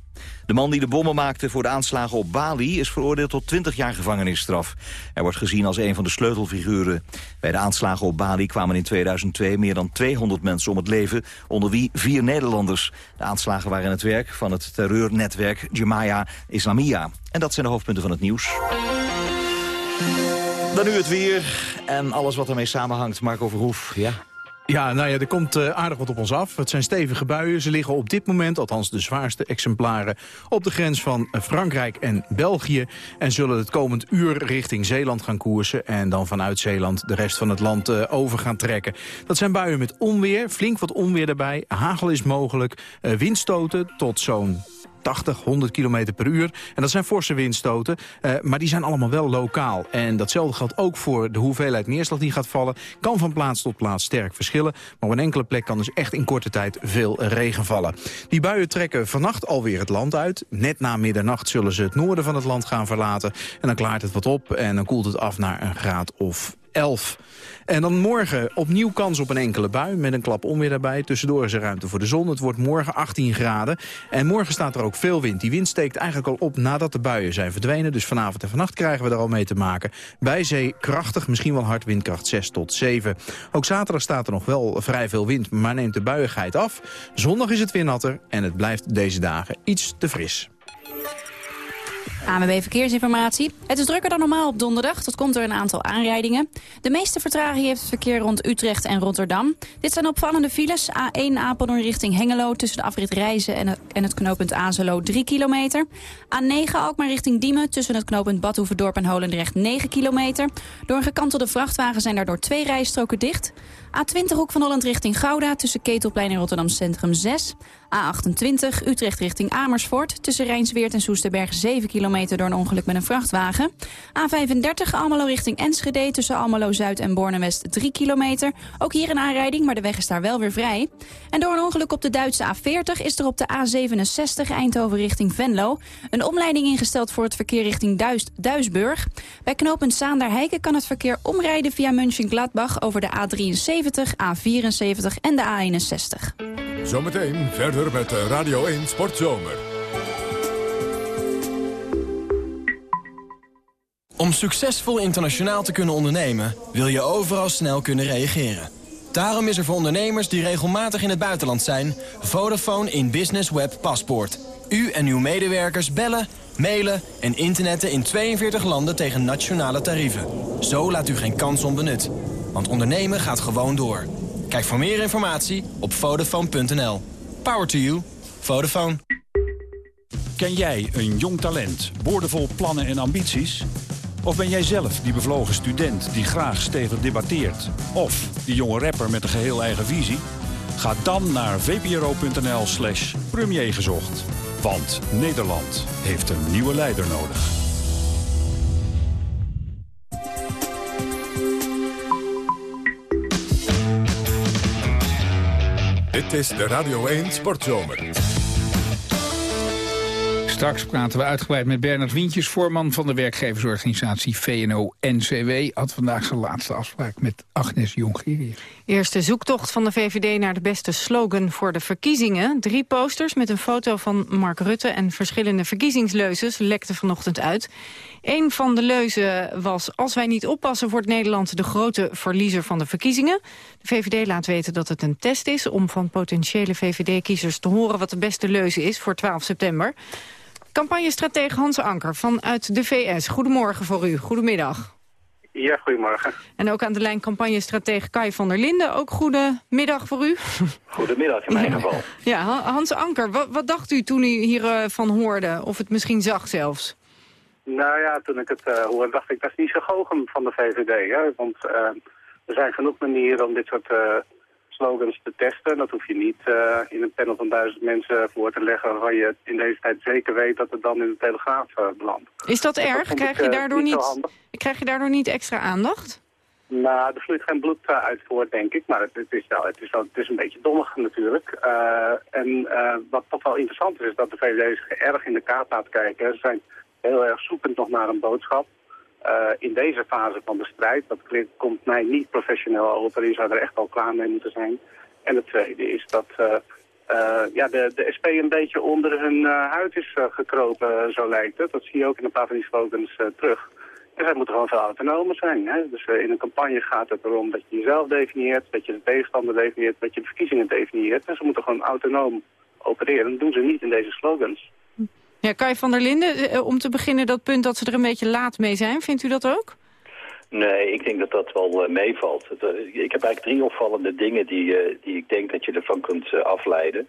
De man die de bommen maakte voor de aanslagen op Bali... is veroordeeld tot 20 jaar gevangenisstraf. Hij wordt gezien als een van de sleutelfiguren. Bij de aanslagen op Bali kwamen in 2002 meer dan 200 mensen om het leven... onder wie vier Nederlanders. De aanslagen waren in het werk van het terreurnetwerk Jemaia Islamia. En dat zijn de hoofdpunten van het nieuws. Dan nu het weer en alles wat ermee samenhangt. Marco Verhoef, ja... Ja, nou ja, er komt uh, aardig wat op ons af. Het zijn stevige buien. Ze liggen op dit moment, althans de zwaarste exemplaren... op de grens van Frankrijk en België. En zullen het komend uur richting Zeeland gaan koersen... en dan vanuit Zeeland de rest van het land uh, over gaan trekken. Dat zijn buien met onweer, flink wat onweer daarbij. Hagel is mogelijk, uh, windstoten tot zo'n 80, 100 km per uur. En dat zijn forse windstoten, uh, maar die zijn allemaal wel lokaal. En datzelfde geldt ook voor de hoeveelheid neerslag die gaat vallen. Kan van plaats tot plaats sterk verschillen. Maar op een enkele plek kan dus echt in korte tijd veel regen vallen. Die buien trekken vannacht alweer het land uit. Net na middernacht zullen ze het noorden van het land gaan verlaten. En dan klaart het wat op en dan koelt het af naar een graad of 11. En dan morgen opnieuw kans op een enkele bui met een klap onweer daarbij. Tussendoor is er ruimte voor de zon. Het wordt morgen 18 graden. En morgen staat er ook veel wind. Die wind steekt eigenlijk al op nadat de buien zijn verdwenen. Dus vanavond en vannacht krijgen we er al mee te maken. Bij zee krachtig, misschien wel hard windkracht 6 tot 7. Ook zaterdag staat er nog wel vrij veel wind, maar neemt de buiigheid af. Zondag is het weer natter en het blijft deze dagen iets te fris. AMB Verkeersinformatie. Het is drukker dan normaal op donderdag. Dat komt door een aantal aanrijdingen. De meeste vertraging heeft het verkeer rond Utrecht en Rotterdam. Dit zijn opvallende files. A1 Apeldoorn richting Hengelo tussen de afrit Reizen en het, knooppunt Azelo 3 kilometer. A9 Alkmaar richting Diemen tussen het knooppunt Badhoevedorp en Holendrecht 9 kilometer. Door een gekantelde vrachtwagen zijn daardoor twee rijstroken dicht. A20 Hoek van Holland richting Gouda tussen Ketelplein en Rotterdam Centrum 6. A28 Utrecht richting Amersfoort tussen Rijnsweert en Soesterberg 7 kilometer door een ongeluk met een vrachtwagen. A35 Almelo richting Enschede tussen Almelo Zuid en Bornewest 3 kilometer. Ook hier een aanrijding, maar de weg is daar wel weer vrij. En door een ongeluk op de Duitse A40 is er op de A67 Eindhoven richting Venlo een omleiding ingesteld voor het verkeer richting Duis Duisburg. Bij knooppunt Zaandar-Heiken kan het verkeer omrijden via München-Gladbach over de A73, A74 en de A61. Zometeen verder met Radio 1 Sportzomer. Om succesvol internationaal te kunnen ondernemen... wil je overal snel kunnen reageren. Daarom is er voor ondernemers die regelmatig in het buitenland zijn... Vodafone in Business Web Paspoort. U en uw medewerkers bellen, mailen en internetten in 42 landen tegen nationale tarieven. Zo laat u geen kans onbenut. Want ondernemen gaat gewoon door. Kijk voor meer informatie op Vodafone.nl. Power to you. Vodafone. Ken jij een jong talent, boordevol plannen en ambities? Of ben jij zelf die bevlogen student die graag stevig debatteert? Of die jonge rapper met een geheel eigen visie? Ga dan naar vpro.nl slash premier gezocht. Want Nederland heeft een nieuwe leider nodig. Dit is de Radio 1 Sportzomer. Straks praten we uitgebreid met Bernard Wientjes, voorman van de werkgeversorganisatie VNO-NCW. Had vandaag zijn laatste afspraak met Agnes Jongerius. Eerste zoektocht van de VVD naar de beste slogan voor de verkiezingen. Drie posters met een foto van Mark Rutte en verschillende verkiezingsleuzen lekten vanochtend uit. Een van de leuzen was, als wij niet oppassen wordt Nederland de grote verliezer van de verkiezingen. De VVD laat weten dat het een test is om van potentiële VVD-kiezers te horen wat de beste leuze is voor 12 september. Campagnestratege Hans Anker vanuit de VS. Goedemorgen voor u. Goedemiddag. Ja, goedemorgen. En ook aan de lijn campagnestratege Kai van der Linden. Ook goedemiddag voor u. Goedemiddag in mijn geval. Ja, Hans Anker, wat, wat dacht u toen u hiervan uh, hoorde? Of het misschien zag zelfs? Nou ja, toen ik het uh, hoorde dacht ik dat is niet zo goochem van de VVD. Hè? Want uh, er zijn genoeg manieren om dit soort slogans te testen. Dat hoef je niet in een panel van duizend mensen voor te leggen... waarvan je in deze tijd zeker weet dat het dan in de Telegraaf belandt. Is dat erg? krijg, je daardoor niet, niet krijg je daardoor niet extra aandacht? Nou, er vloeit geen bloed uit voort, denk ik. Maar het, het, is, wel, het, is, wel, het is een beetje dommig natuurlijk. Uh, en wat toch wel interessant is, is dat de VVD zich erg in de kaart laat kijken. Ze zijn heel erg zoekend nog naar een boodschap. Uh, in deze fase van de strijd, dat komt mij niet professioneel over, je zou er echt al klaar mee moeten zijn. En het tweede is dat uh, uh, ja, de, de SP een beetje onder hun huid is gekropen, zo lijkt het. Dat zie je ook in een paar van die slogans terug. En zij moeten gewoon veel autonomer zijn. Hè? Dus in een campagne gaat het erom dat je jezelf definieert, dat je de tegenstander definieert, dat je de verkiezingen definieert. En ze moeten gewoon autonoom opereren. Dat doen ze niet in deze slogans. Ja, Kai van der Linden, eh, om te beginnen dat punt dat ze er een beetje laat mee zijn. Vindt u dat ook? Nee, ik denk dat dat wel uh, meevalt. Uh, ik heb eigenlijk drie opvallende dingen die, die ik denk dat je ervan kunt afleiden.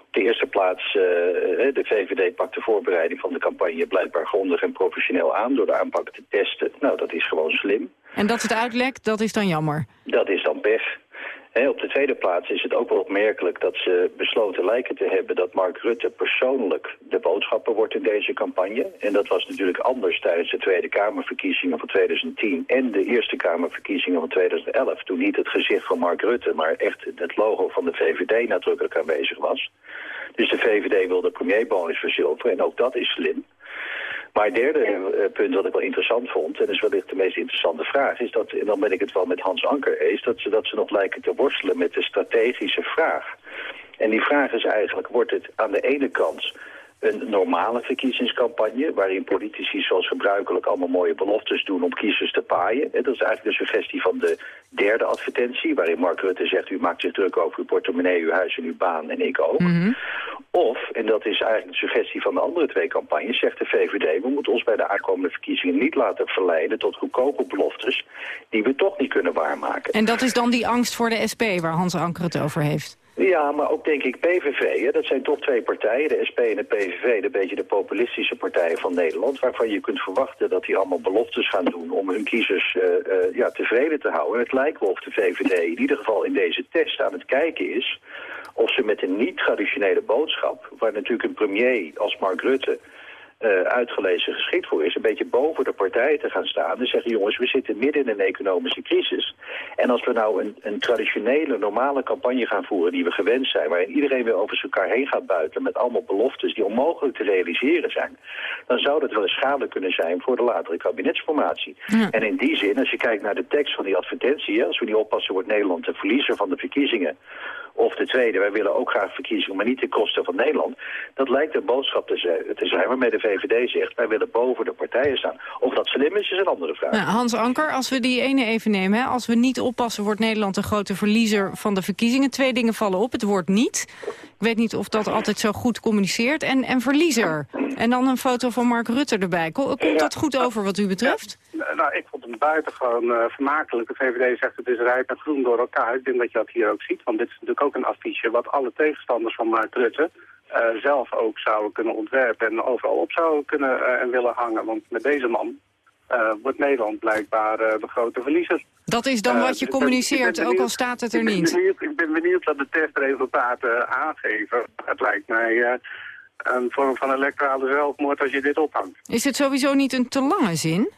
Op de eerste plaats, de VVD pakt de voorbereiding van de campagne blijkbaar grondig en professioneel aan door de aanpak te testen. Nou, dat is gewoon slim. En dat het uitlekt, dat is dan jammer? Dat is dan pech op de tweede plaats is het ook wel opmerkelijk dat ze besloten lijken te hebben dat Mark Rutte persoonlijk de boodschapper wordt in deze campagne. En dat was natuurlijk anders tijdens de Tweede Kamerverkiezingen van 2010 en de Eerste Kamerverkiezingen van 2011. Toen niet het gezicht van Mark Rutte, maar echt het logo van de VVD nadrukkelijk aanwezig was. Dus de VVD wil de premierbonus verzilveren en ook dat is slim. Maar het derde uh, punt wat ik wel interessant vond, en is wellicht de meest interessante vraag, is dat, en dan ben ik het wel met Hans Anker eens, dat ze, dat ze nog lijken te worstelen met de strategische vraag. En die vraag is eigenlijk, wordt het aan de ene kant een normale verkiezingscampagne... waarin politici zoals gebruikelijk allemaal mooie beloftes doen om kiezers te paaien. Dat is eigenlijk de suggestie van de derde advertentie... waarin Mark Rutte zegt, u maakt zich druk over uw portemonnee, uw huis en uw baan en ik ook. Mhm. Of, en dat is eigenlijk de suggestie van de andere twee campagnes... zegt de VVD, we moeten ons bij de aankomende verkiezingen niet laten verleiden... tot goedkope beloftes die we toch niet kunnen waarmaken. En dat is dan die angst voor de SP waar Hans Anker het over heeft? Ja, maar ook denk ik PVV. Hè, dat zijn toch twee partijen, de SP en de PVV, een beetje de populistische partijen van Nederland, waarvan je kunt verwachten dat die allemaal beloftes gaan doen om hun kiezers uh, uh, ja, tevreden te houden. En het lijkt wel of de VVD in ieder geval in deze test aan het kijken is of ze met een niet-traditionele boodschap, waar natuurlijk een premier als Mark Rutte uh, uitgelezen geschikt voor is. Een beetje boven de partijen te gaan staan en zeggen... jongens, we zitten midden in een economische crisis. En als we nou een, een traditionele, normale campagne gaan voeren... die we gewend zijn, waarin iedereen weer over elkaar heen gaat buiten... met allemaal beloftes die onmogelijk te realiseren zijn... dan zou dat wel eens schadelijk kunnen zijn voor de latere kabinetsformatie. En in die zin, als je kijkt naar de tekst van die advertentie... als we niet oppassen, wordt Nederland de verliezer van de verkiezingen... Of de tweede, wij willen ook graag verkiezingen, maar niet ten koste van Nederland. Dat lijkt een boodschap te zijn waarmee de VVD zegt... wij willen boven de partijen staan. Of dat slim is, is een andere vraag. Nou, Hans Anker, als we die ene even nemen... Hè, als we niet oppassen, wordt Nederland een grote verliezer van de verkiezingen. Twee dingen vallen op. Het woord niet. Ik weet niet of dat altijd zo goed communiceert. En, en verliezer. En dan een foto van Mark Rutte erbij. Komt dat goed over wat u betreft? Nou, ik vond hem buitengewoon uh, vermakelijk. De VVD zegt het is rijp en groen door elkaar. Ik denk dat je dat hier ook ziet. Want dit is natuurlijk ook een affiche wat alle tegenstanders van Mark Rutte... Uh, zelf ook zouden kunnen ontwerpen en overal op zouden kunnen uh, en willen hangen. Want met deze man wordt Nederland blijkbaar de grote verliezer. Dat is dan wat je communiceert, benieuwd, ook al staat het er niet. Ik ben benieuwd, ik ben benieuwd wat de testresultaten aangeven. Het lijkt mij een vorm van electorale zelfmoord als je dit ophangt. Is het sowieso niet een te lange zin?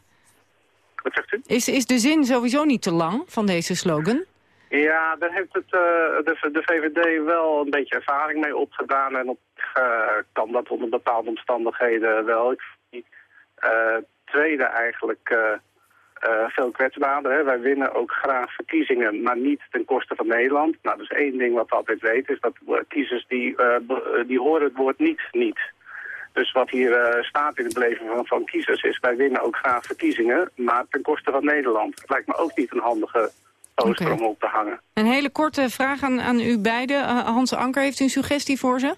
Wat zegt u? Is, is de zin sowieso niet te lang van deze slogan? Ja, daar heeft het, uh, de, de, VVD wel een beetje ervaring mee opgedaan. En op, uh, kan dat onder bepaalde omstandigheden wel. Ik uh, tweede eigenlijk veel kwetsbaarder. Hè. Wij winnen ook graag verkiezingen, maar niet ten koste van Nederland. Nou, dus één ding wat we altijd weten is dat kiezers die, die horen het woord niet niet. Dus wat hier uh, staat in het beleving van, van kiezers is... wij winnen ook graag verkiezingen, maar ten koste van Nederland. Het lijkt me ook niet een handige poster okay. om op te hangen. Een hele korte vraag aan, aan u beiden. Uh, Hans Anker, heeft u een suggestie voor ze?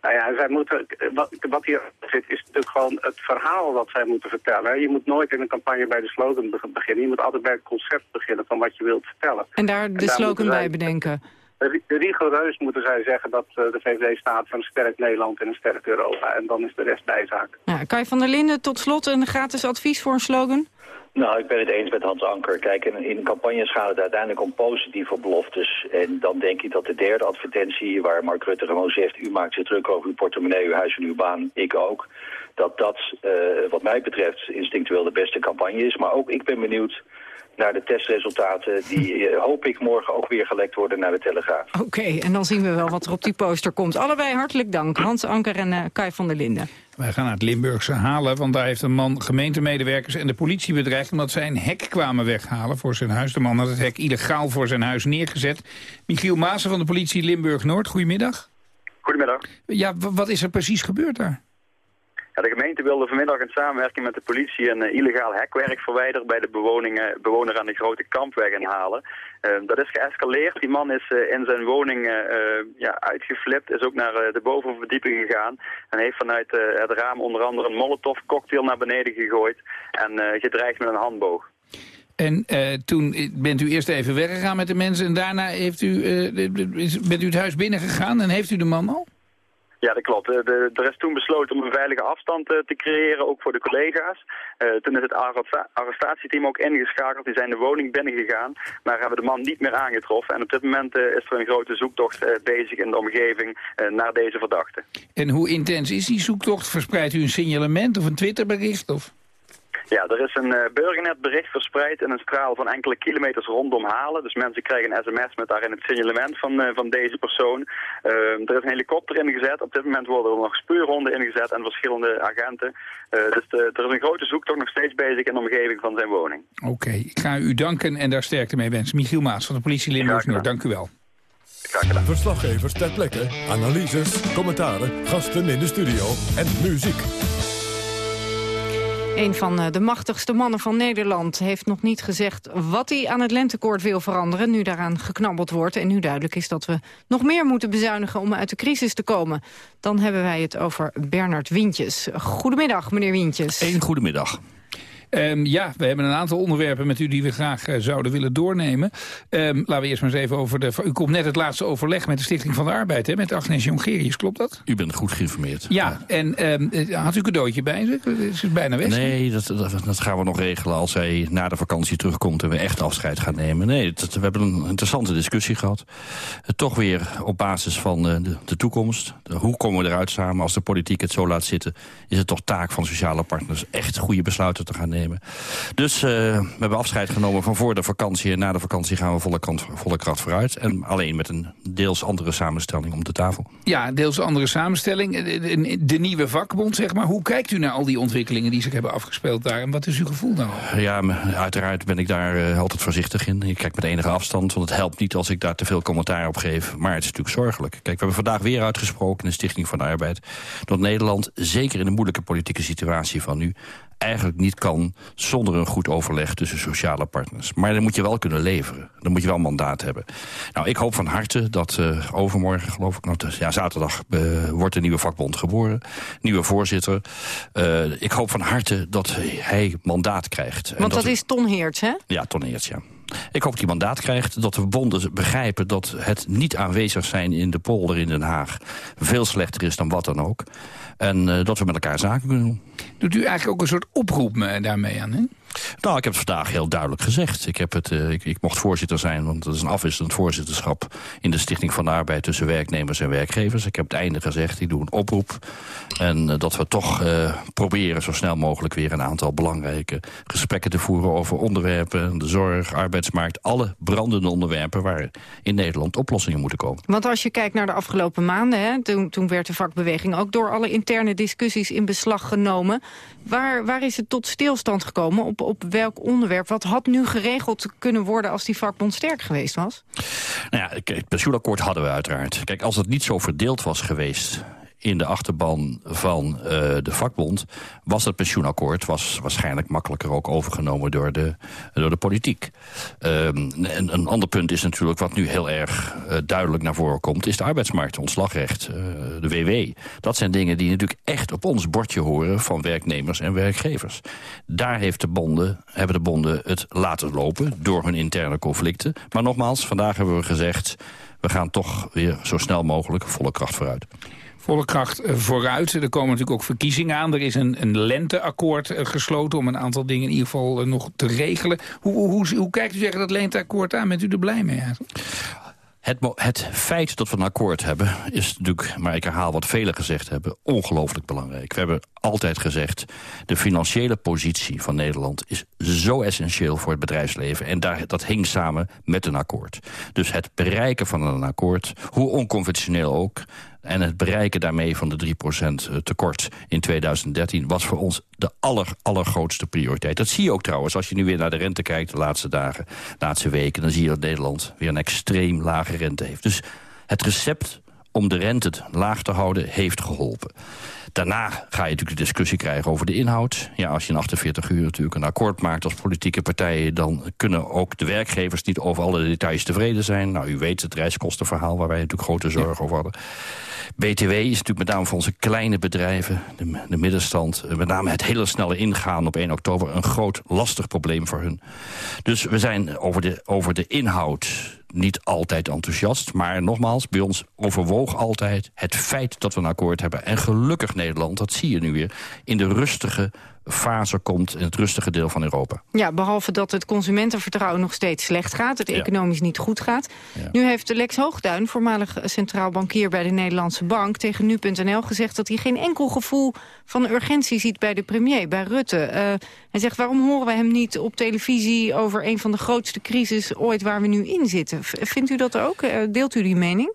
Nou ja, zij moeten, wat, wat hier zit is natuurlijk gewoon het verhaal wat zij moeten vertellen. Je moet nooit in een campagne bij de slogan beginnen. Je moet altijd bij het concept beginnen van wat je wilt vertellen. En daar de en daar slogan bij bedenken rigoureus moeten zij zeggen dat uh, de VVD staat voor een sterk Nederland en een sterk Europa. En dan is de rest bijzaak. Ja, Kai van der Linden, tot slot een gratis advies voor een slogan? Nou, ik ben het eens met Hans Anker. Kijk, in, in campagnes gaat het uiteindelijk om positieve beloftes. En dan denk ik dat de derde advertentie, waar Mark Rutte gewoon zegt... u maakt zich druk over uw portemonnee, uw huis en uw baan, ik ook... dat dat, uh, wat mij betreft, instinctueel de beste campagne is. Maar ook ik ben benieuwd naar de testresultaten. Die uh, hoop ik morgen ook weer gelekt worden naar de Telegraaf. Oké, okay, en dan zien we wel wat er op die poster komt. Allebei hartelijk dank, Hans Anker en uh, Kai van der Linden. Wij gaan naar het Limburgse Halen, want daar heeft een man gemeentemedewerkers en de politie bedreigd omdat zij een hek kwamen weghalen voor zijn huis. De man had het hek illegaal voor zijn huis neergezet. Michiel Maassen van de politie Limburg-Noord, goedemiddag. Goedemiddag. Ja, wat is er precies gebeurd daar? De gemeente wilde vanmiddag in samenwerking met de politie een uh, illegaal hekwerk verwijderen bij de bewoningen, bewoner aan de Grote Kampweg in Halen. Uh, dat is geëscaleerd. Die man is uh, in zijn woning ja, uitgeflipt, is ook naar de bovenverdieping gegaan en heeft vanuit het raam onder andere een molotov cocktail naar beneden gegooid en gedreigd met een handboog. En toen bent u eerst even weggegaan met de mensen en daarna heeft u, bent u het huis binnengegaan en heeft u de man al? Ja, dat klopt. De, er is toen besloten om een veilige afstand uh, te creëren, ook voor de collega's. Uh, toen is het arrestatieteam ook ingeschakeld. Die zijn de woning binnengegaan, maar hebben de man niet meer aangetroffen. En op dit moment is er een grote zoektocht bezig in de omgeving naar deze verdachte. En hoe intens is die zoektocht? Verspreidt u een signalement of een Twitterbericht? Of? Ja, er is een uh, burgernetbericht verspreid in een straal van enkele kilometers rondom Halen. Dus mensen krijgen een sms met daarin het signalement van, uh, van deze persoon. Uh, er is een helikopter ingezet. Op dit moment worden er nog speurhonden ingezet en verschillende agenten. dus de, er is een grote zoektocht nog steeds bezig in de omgeving van zijn woning. Oké, ik ga u danken en daar sterkte mee wensen. Michiel Maas van de politie Limburg Dank u wel. Verslaggevers ter plekke, analyses, commentaren, gasten in de studio en muziek. Een van eh, de machtigste mannen van Nederland heeft nog niet gezegd wat hij aan het lentekoord wil veranderen, nu daaraan geknabbeld wordt en nu duidelijk is dat we nog meer moeten bezuinigen om uit de crisis te komen. Dan hebben wij het over Bernard Wientjes. Goedemiddag, meneer Wientjes. Een goedemiddag. Um, ja, we hebben een aantal onderwerpen met u die we graag uh, zouden willen doornemen. Um, laten we eerst maar eens even over de... U komt net het laatste overleg met de Stichting van de Arbeid, hè, met Agnes Jongerius, klopt dat? U bent goed geïnformeerd. Ja, en um, had u een cadeautje bij zich? Is het bijna weg? Nee, dat, dat, dat, gaan we nog regelen als hij na de vakantie terugkomt en we echt afscheid gaan nemen. Nee, dat, we hebben een interessante discussie gehad. Uh, toch weer op basis van uh, de, de, toekomst. De, hoe komen we eruit samen? Als de politiek het zo laat zitten, is het toch taak van sociale partners echt goede besluiten te gaan nemen. Dus uh, we hebben afscheid genomen van voor de vakantie. En na de vakantie gaan we volle, kant, volle kracht vooruit. En alleen met een deels andere samenstelling om de tafel. Ja, deels andere samenstelling. De, de, nieuwe vakbond, zeg maar. Hoe kijkt u naar al die ontwikkelingen die zich hebben afgespeeld daar? En wat is uw gevoel dan? Ja, uiteraard ben ik daar uh, altijd voorzichtig in. Ik kijk met enige afstand, want het helpt niet als ik daar te veel commentaar op geef. Maar het is natuurlijk zorgelijk. Kijk, we hebben vandaag weer uitgesproken in de Stichting van de Arbeid... dat Nederland, zeker in de moeilijke politieke situatie van nu eigenlijk niet kan zonder een goed overleg tussen sociale partners. Maar dan moet je wel kunnen leveren. Dan moet je wel mandaat hebben. Nou, ik hoop van harte dat uh, overmorgen, geloof ik, nou, ja, zaterdag uh, wordt een nieuwe vakbond geboren. Nieuwe voorzitter. Uh, ik hoop van harte dat hij mandaat krijgt. Want dat, dat is Ton Heerts, hè? Ja, Ton Heerts, ja. Ik hoop dat hij mandaat krijgt, dat de bonden begrijpen... dat het niet aanwezig zijn in de polder in Den Haag... veel slechter is dan wat dan ook. En uh, dat we met elkaar zaken kunnen doen. Doet u eigenlijk ook een soort oproep daarmee aan, hè? Nou, ik heb het vandaag heel duidelijk gezegd. Ik, heb het, uh, ik, ik, mocht voorzitter zijn, want dat is een afwisselend voorzitterschap... in de Stichting van de Arbeid tussen werknemers en werkgevers. Ik heb het einde gezegd, ik doe een oproep. En uh, dat we toch uh, proberen zo snel mogelijk weer een aantal belangrijke gesprekken te voeren... over onderwerpen, de zorg, arbeidsmarkt... alle brandende onderwerpen waar in Nederland oplossingen moeten komen. Want als je kijkt naar de afgelopen maanden... Hè, toen, toen werd de vakbeweging ook door alle interne discussies in beslag genomen. Waar, waar is het tot stilstand gekomen? Op, op welk onderwerp? Wat had nu geregeld kunnen worden als die vakbond sterk geweest was? Nou ja, het pensioenakkoord hadden we uiteraard. Kijk, als het niet zo verdeeld was geweest in de achterban van uh, de vakbond... was het pensioenakkoord was waarschijnlijk makkelijker ook overgenomen door de, door de politiek. En een ander punt is natuurlijk wat nu heel erg uh, duidelijk naar voren komt... is de arbeidsmarkt, ontslagrecht, uh, de WW. Dat zijn dingen die natuurlijk echt op ons bordje horen... van werknemers en werkgevers. Daar heeft de bonden, hebben de bonden het laten lopen door hun interne conflicten. Maar nogmaals, vandaag hebben we gezegd... we gaan toch weer zo snel mogelijk volle kracht vooruit volle kracht eh, vooruit. Er komen natuurlijk ook verkiezingen aan. Er is een, een lenteakkoord eh, gesloten om een aantal dingen in ieder geval eh, nog te regelen. Hoe, hoe, hoe, kijkt u tegen dat lenteakkoord aan? Bent u er blij mee Het, het, feit dat we een akkoord hebben is natuurlijk, maar ik herhaal wat velen gezegd hebben, ongelooflijk belangrijk. We hebben altijd gezegd, de financiële positie van Nederland is zo essentieel voor het bedrijfsleven. En daar, dat hing samen met een akkoord. Dus het bereiken van een akkoord, hoe onconventioneel ook, en het bereiken daarmee van de 3% eh, tekort in 2013... was voor ons de aller, allergrootste prioriteit. Dat zie je ook trouwens als je nu weer naar de rente kijkt... de laatste dagen, de laatste weken... dan zie je dat Nederland weer een extreem lage rente heeft. Dus het recept om de rente laag te houden heeft geholpen. Daarna ga je natuurlijk de discussie krijgen over de inhoud. Ja, als je in 48 uur natuurlijk een akkoord maakt als politieke partijen... dan kunnen ook de werkgevers niet over alle details tevreden zijn. Nou, u weet het reiskostenverhaal waar wij natuurlijk grote zorgen over hadden. BTW is natuurlijk met name voor onze kleine bedrijven, de, de middenstand... Eh, met name het hele snelle ingaan op 1 oktober... een groot lastig probleem voor hun. Dus we zijn over de, over de inhoud niet altijd enthousiast. Maar nogmaals, bij ons overwoog altijd het feit dat we een akkoord hebben. En gelukkig Nederland, dat zie je nu weer... in de rustige fase komt in het rustige deel van Europa. Ja, behalve dat het consumentenvertrouwen nog steeds slecht gaat. Het economisch niet goed gaat. Nu heeft Lex Hoogduin, voormalig centraal bankier bij de Nederlandse Bank... tegen nu.nl gezegd dat hij geen enkel gevoel van urgentie ziet bij de premier, bij Rutte. Uh, hij zegt, waarom horen we hem niet op televisie over een van de grootste crisis ooit waar we nu in zitten? Vindt u dat ook? Uh, deelt u die mening?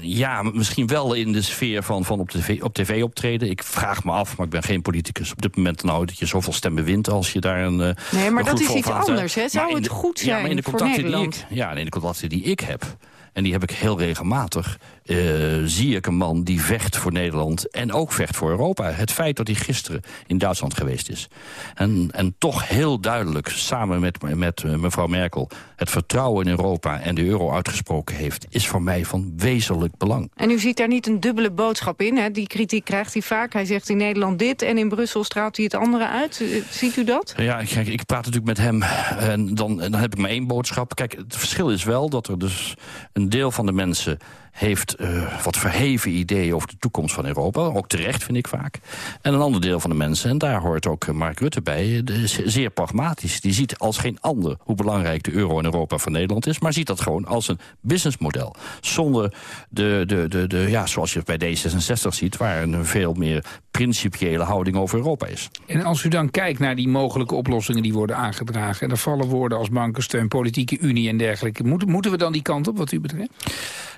Ja, misschien wel in de sfeer van, van op, tv, op tv optreden. Ik vraag me af, maar ik ben geen politicus op dit moment... nou dat je zoveel stemmen wint als je daar een uh, Nee, maar dat is iets anders, hè? Zou het goed zijn ja, maar in de contacten Die ik, ja, in de contacten die ik heb... en die heb ik heel regelmatig uh, zie ik een man die vecht voor Nederland en ook vecht voor Europa. Het feit dat hij gisteren in Duitsland geweest is. En, en toch heel duidelijk, samen met, met uh, mevrouw Merkel... het vertrouwen in Europa en de euro uitgesproken heeft... is voor mij van wezenlijk belang. En u ziet daar niet een dubbele boodschap in? Hè? Die kritiek krijgt hij vaak. Hij zegt in Nederland dit en in Brussel straalt hij het andere uit. Eh, ziet u dat? Ja, kijk, ik praat natuurlijk met hem en dan, dan heb ik maar één boodschap. Kijk, het verschil is wel dat er dus een deel van de mensen heeft uh, wat verheven ideeën over de toekomst van Europa. Ook terecht, vind ik vaak. En een ander deel van de mensen, en daar hoort ook Mark Rutte bij... De, zeer pragmatisch. Die ziet als geen ander hoe belangrijk de euro in Europa voor Nederland is... maar ziet dat gewoon als een businessmodel. Zonder de, de, de, de ja, zoals je het bij D66 ziet... waar een veel meer principiële houding over Europa is. En als u dan kijkt naar die mogelijke oplossingen die worden aangedragen... en er vallen woorden als bankensteun, politieke unie en dergelijke... moeten, moeten we dan die kant op wat u betreft?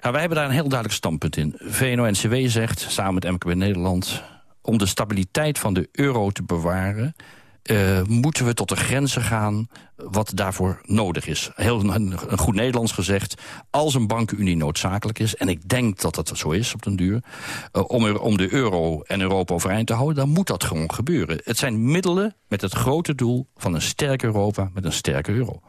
Nou, wij hebben daar een heel duidelijk standpunt in. VNO-NCW zegt, samen met MKB Nederland... om de stabiliteit van de euro te bewaren... Uh, moeten we tot de grenzen gaan wat daarvoor nodig is. Heel een, goed Nederlands gezegd, als een bankenunie noodzakelijk is... en ik denk dat dat zo is op den duur... Uh, om, om de euro en Europa overeind te houden... dan moet dat gewoon gebeuren. Het zijn middelen met het grote doel van een sterk Europa met een sterke euro.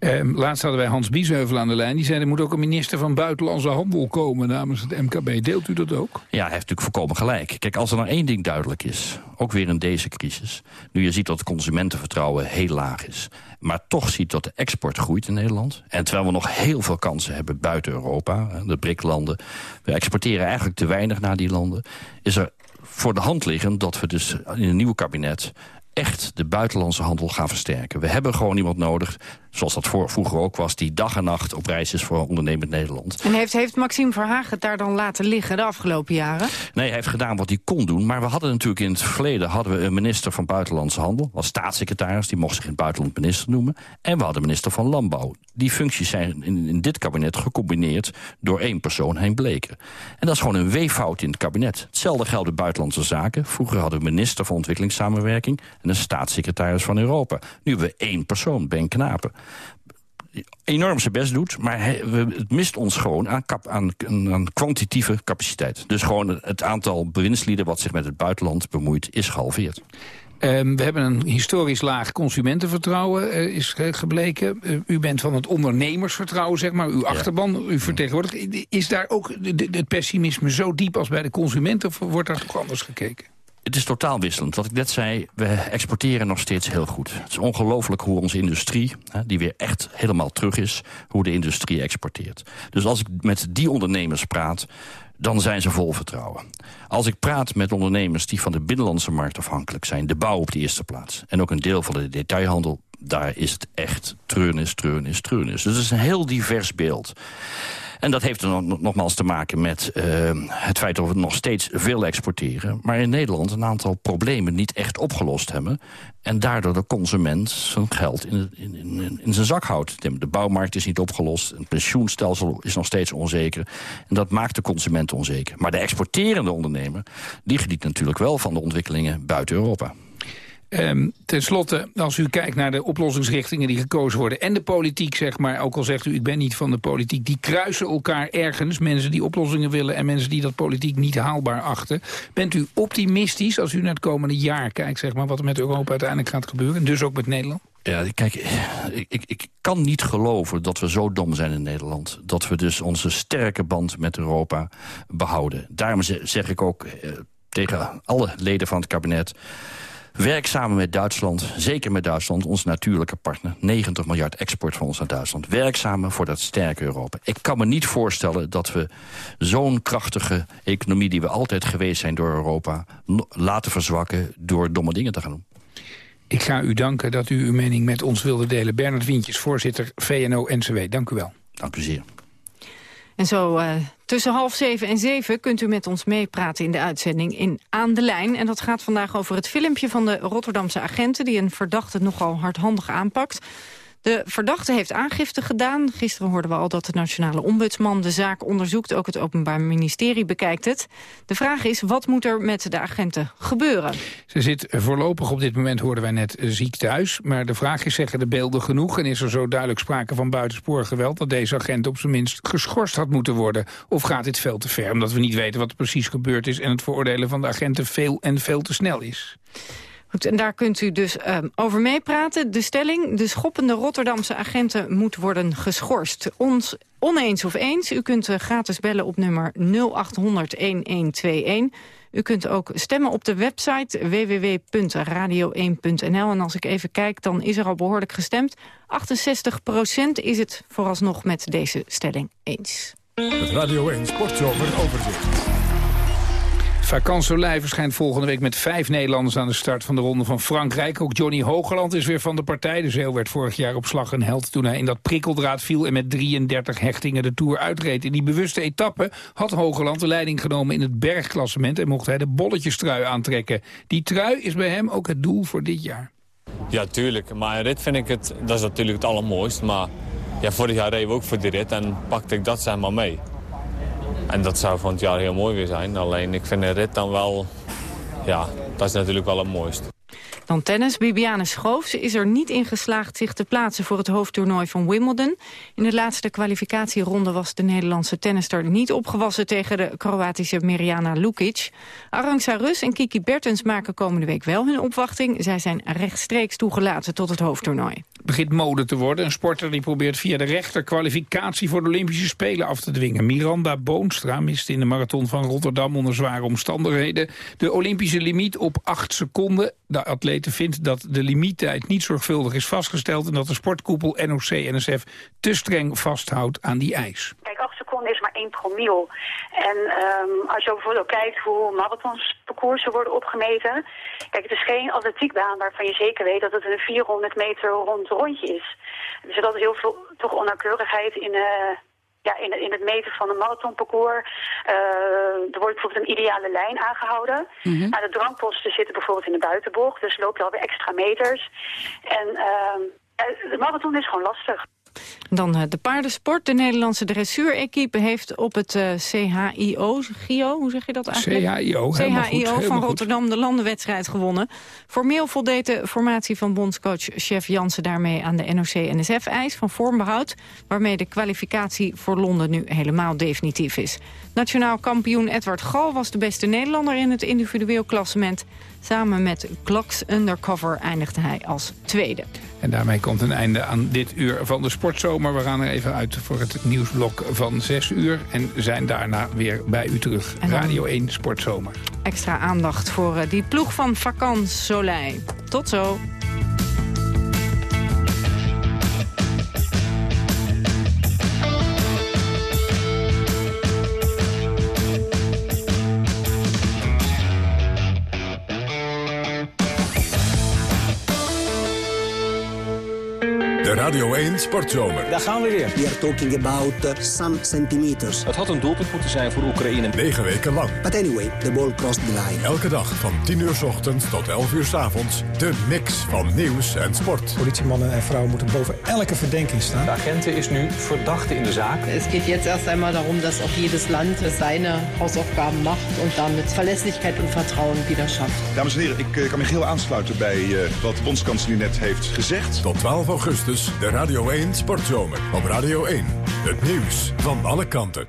Um, laatst hadden wij Hans Biesheuvel aan de lijn. Die zei er moet ook een minister van Buitenlandse Handel komen namens het MKB. Deelt u dat ook? Ja, hij heeft natuurlijk volkomen gelijk. Kijk, als er nou één ding duidelijk is, ook weer in deze crisis... nu je ziet dat het consumentenvertrouwen heel laag is... maar toch ziet dat de export groeit in Nederland... en terwijl we nog heel veel kansen hebben buiten Europa, de BRIC-landen... we exporteren eigenlijk te weinig naar die landen... is er voor de hand liggend dat we dus in een nieuw kabinet echt de buitenlandse handel gaan versterken. We hebben gewoon iemand nodig zoals dat voor, vroeger ook was... die dag en nacht op reis is voor ondernemend Nederland. En heeft, heeft Maxime Verhagen het daar dan laten liggen de afgelopen jaren? Nee, hij heeft gedaan wat hij kon doen. Maar we hadden natuurlijk in het verleden hadden we een minister van Buitenlandse Handel... als staatssecretaris, die mocht zich in het buitenland minister noemen. En we hadden minister van Landbouw. Die functies zijn in, in dit kabinet gecombineerd door één persoon heen bleken. En dat is gewoon een weeffout in het kabinet. Hetzelfde geldt bij buitenlandse zaken. Vroeger hadden we minister van ontwikkelingssamenwerking... en een staatssecretaris van Europa. Nu hebben we één persoon, Ben Knapen enorm zijn best doet, maar het mist ons gewoon aan, aan, aan, kwantitatieve capaciteit. Dus gewoon het aantal bewindslieden wat zich met het buitenland bemoeit is gehalveerd. Um, we hebben een historisch laag consumentenvertrouwen, uh, is gebleken. Uh, u bent van het ondernemersvertrouwen, zeg maar, uw achterban, u vertegenwoordigt. Is daar ook het pessimisme zo diep als bij de consumenten, of wordt daar toch anders gekeken? Het is totaal wisselend. Wat ik net zei, we exporteren nog steeds heel goed. Het is ongelooflijk hoe onze industrie, die weer echt helemaal terug is... hoe de industrie exporteert. Dus als ik met die ondernemers praat dan zijn ze vol vertrouwen. Als ik praat met ondernemers die van de binnenlandse markt afhankelijk zijn... de bouw op de eerste plaats en ook een deel van de detailhandel... daar is het echt treurnis, treurnis, treurnis. Dus het is een heel divers beeld. En dat heeft er nogmaals te maken met uh, het feit dat we nog steeds veel exporteren... maar in Nederland een aantal problemen niet echt opgelost hebben... en daardoor de consument zijn geld in, in, in, in zijn zak houdt. De bouwmarkt is niet opgelost, het pensioenstelsel is nog steeds onzeker... en dat maakt de consument onzeker. Maar de exporterende ondernemer die geniet natuurlijk wel van de ontwikkelingen buiten Europa. Um, ten slotte, als u kijkt naar de oplossingsrichtingen die gekozen worden... en de politiek, zeg maar, ook al zegt u ik ben niet van de politiek... die kruisen elkaar ergens, mensen die oplossingen willen... en mensen die dat politiek niet haalbaar achten. Bent u optimistisch als u naar het komende jaar kijkt... zeg maar, wat er met Europa uiteindelijk gaat gebeuren, en dus ook met Nederland? Ja, kijk, ik, ik, ik, kan niet geloven dat we zo dom zijn in Nederland. Dat we dus onze sterke band met Europa behouden. Daarom zeg ik ook eh, tegen alle leden van het kabinet Werk samen met Duitsland, zeker met Duitsland, onze natuurlijke partner. 90 miljard export van ons naar Duitsland. Werk samen voor dat sterke Europa. Ik kan me niet voorstellen dat we zo'n krachtige economie... die we altijd geweest zijn door Europa... laten verzwakken door domme dingen te gaan doen. Ik ga u danken dat u uw mening met ons wilde delen. Bernard Wientjes, voorzitter VNO-NCW. Dank u wel. Dank u zeer. En zo uh, tussen half zeven en zeven kunt u met ons meepraten in de uitzending in Aan de Lijn. En dat gaat vandaag over het filmpje van de Rotterdamse agenten... die een verdachte nogal hardhandig aanpakt. De verdachte heeft aangifte gedaan. Gisteren hoorden we al dat de nationale ombudsman de zaak onderzoekt. Ook het Openbaar Ministerie bekijkt het. De vraag is, wat moet er met de agenten gebeuren? Ze zit voorlopig op dit moment, hoorden wij net, ziek thuis. Maar de vraag is, zeggen de beelden genoeg? En is er zo duidelijk sprake van buitensporig geweld... dat deze agent op zijn minst geschorst had moeten worden? Of gaat dit veel te ver, omdat we niet weten wat er precies gebeurd is... en het veroordelen van de agenten veel en veel te snel is? Goed, en daar kunt u dus um, over meepraten. De stelling, de schoppende Rotterdamse agenten moet worden geschorst. Ons oneens of eens, u kunt uh, gratis bellen op nummer 0800-1121. U kunt ook stemmen op de website www.radio1.nl. En als ik even kijk, dan is er al behoorlijk gestemd. 68% is het vooralsnog met deze stelling eens. Het Radio 1 Sportzomer overzicht. Vakant Soleil verschijnt volgende week met vijf Nederlanders aan de start van de Ronde van Frankrijk. Ook Johnny Hogeland is weer van de partij. De Zeel werd vorig jaar op slag een held toen hij in dat prikkeldraad viel... en met 33 hechtingen de Tour uitreed. In die bewuste etappe had Hogeland de leiding genomen in het bergklassement... en mocht hij de bolletjestrui aantrekken. Die trui is bij hem ook het doel voor dit jaar. Ja, tuurlijk. Maar een rit vind ik het, dat is natuurlijk het allermooist. Maar ja, vorig jaar reden we ook voor die rit en pakte ik dat zeg maar mee. En dat zou van het jaar heel mooi weer zijn. Alleen ik vind de rit dan wel... Ja, dat is natuurlijk wel het mooiste. Dan tennis. Bibiane Schoofs is er niet in geslaagd zich te plaatsen voor het hoofdtoernooi van Wimbledon. In de laatste kwalificatieronde was de Nederlandse tennister niet opgewassen tegen de Kroatische Mirjana Lukic. Arantxa Rus en Kiki Bertens maken komende week wel hun opwachting. Zij zijn rechtstreeks toegelaten tot het hoofdtoernooi begint mode te worden. Een sporter die probeert via de rechter kwalificatie voor de Olympische Spelen af te dwingen. Miranda Boonstra miste in de marathon van Rotterdam onder zware omstandigheden de Olympische limiet op 8 seconden. De atlete vindt dat de limiettijd niet zorgvuldig is vastgesteld en dat de sportkoepel NOC-NSF te streng vasthoudt aan die eis. Kijk, 8 seconden is maar 1 promiel. En um, als je bijvoorbeeld ook kijkt hoe marathonsparcoursen worden opgemeten... Kijk, het is geen atletiekbaan waarvan je zeker weet dat het een 400 meter rond rondje is. Dus er is heel veel toch onnauwkeurigheid in, uh, ja, in, in, het meten van een marathonparcours. Uh, er wordt bijvoorbeeld een ideale lijn aangehouden. Mm -hmm. nou, de drankposten zitten bijvoorbeeld in de buitenbocht, dus loop je alweer extra meters. En uh, de marathon is gewoon lastig. Dan uh, de paardensport. De Nederlandse dressuurequipe heeft op het uh, CHIO, GIO, hoe zeg je dat eigenlijk? CHIO, CHIO van Rotterdam de landenwedstrijd gewonnen. Formeel voldeed de formatie van bondscoach Chef Jansen daarmee aan de NOC-NSF-eis van vormbehoud, waarmee de kwalificatie voor Londen nu helemaal definitief is. Nationaal kampioen Edward Gal was de beste Nederlander in het individueel klassement. Samen met Glocks Undercover eindigde hij als tweede. En daarmee komt een einde aan dit uur van de Sportzomer. We gaan er even uit voor het nieuwsblok van 6 uur. En zijn daarna weer bij u terug. Radio 1 Sportzomer. Extra aandacht voor eh, die ploeg van Vakant Soleil. Tot zo. Radio 1 Sportzomer. Daar gaan we weer. We are talking about uh, some centimeters. Het had een doelpunt moeten zijn voor Oekraïne. Negen weken lang. But anyway, the ball crossed the line. Elke dag van 10 uur s ochtends tot 11 uur s avonds. De mix van nieuws en sport. Politiemannen en vrouwen moeten boven elke verdenking staan. De agenten is nu verdachte in de zaak. Het gaat jetzt erst einmal darum, dass auch jedes Land seine Hausaufgaben macht und damit Verlässlichkeit und Vertrauen wieder schafft. Dames en heren, ik uh, kan me heel aansluiten bij uh, wat de bondskanselier net heeft gezegd. Tot 12 augustus de Radio 1 Sportzomer op Radio 1. Het nieuws van alle kanten.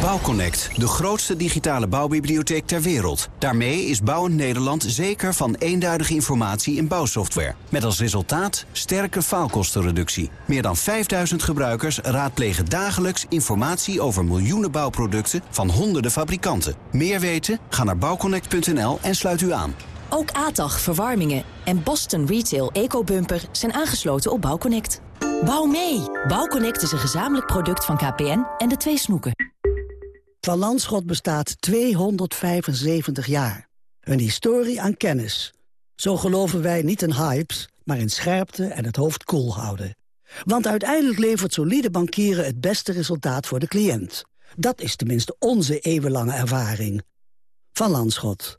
Bouwconnect, de grootste digitale bouwbibliotheek ter wereld. Daarmee is Bouwend Nederland zeker van eenduidige informatie in bouwsoftware. Met als resultaat sterke faalkostenreductie. Meer dan 5000 gebruikers raadplegen dagelijks informatie over miljoenen bouwproducten van honderden fabrikanten. Meer weten? Ga naar bouwconnect.nl en sluit u aan. Ook ATAG Verwarmingen en Boston Retail EcoBumper zijn aangesloten op Bouwconnect. Bouw mee! Bouwconnect is een gezamenlijk product van KPN en de twee snoeken. Van Landschot bestaat 275 jaar. Een historie aan kennis. Zo geloven wij niet in hypes, maar in scherpte en het hoofd koel houden. Want uiteindelijk levert solide bankieren het beste resultaat voor de cliënt. Dat is tenminste onze eeuwenlange ervaring. Van Landschot.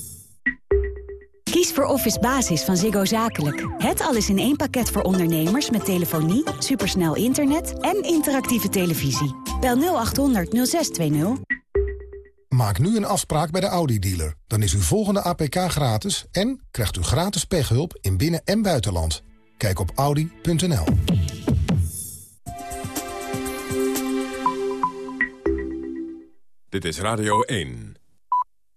Kies voor Office Basis van Ziggo Zakelijk. Het alles in één pakket voor ondernemers met telefonie, supersnel internet en interactieve televisie. Bel 0800 0620. Maak nu een afspraak bij de Audi-dealer. Dan is uw volgende APK gratis en krijgt u gratis pechhulp in binnen- en buitenland. Kijk op audi.nl. Dit is Radio 1.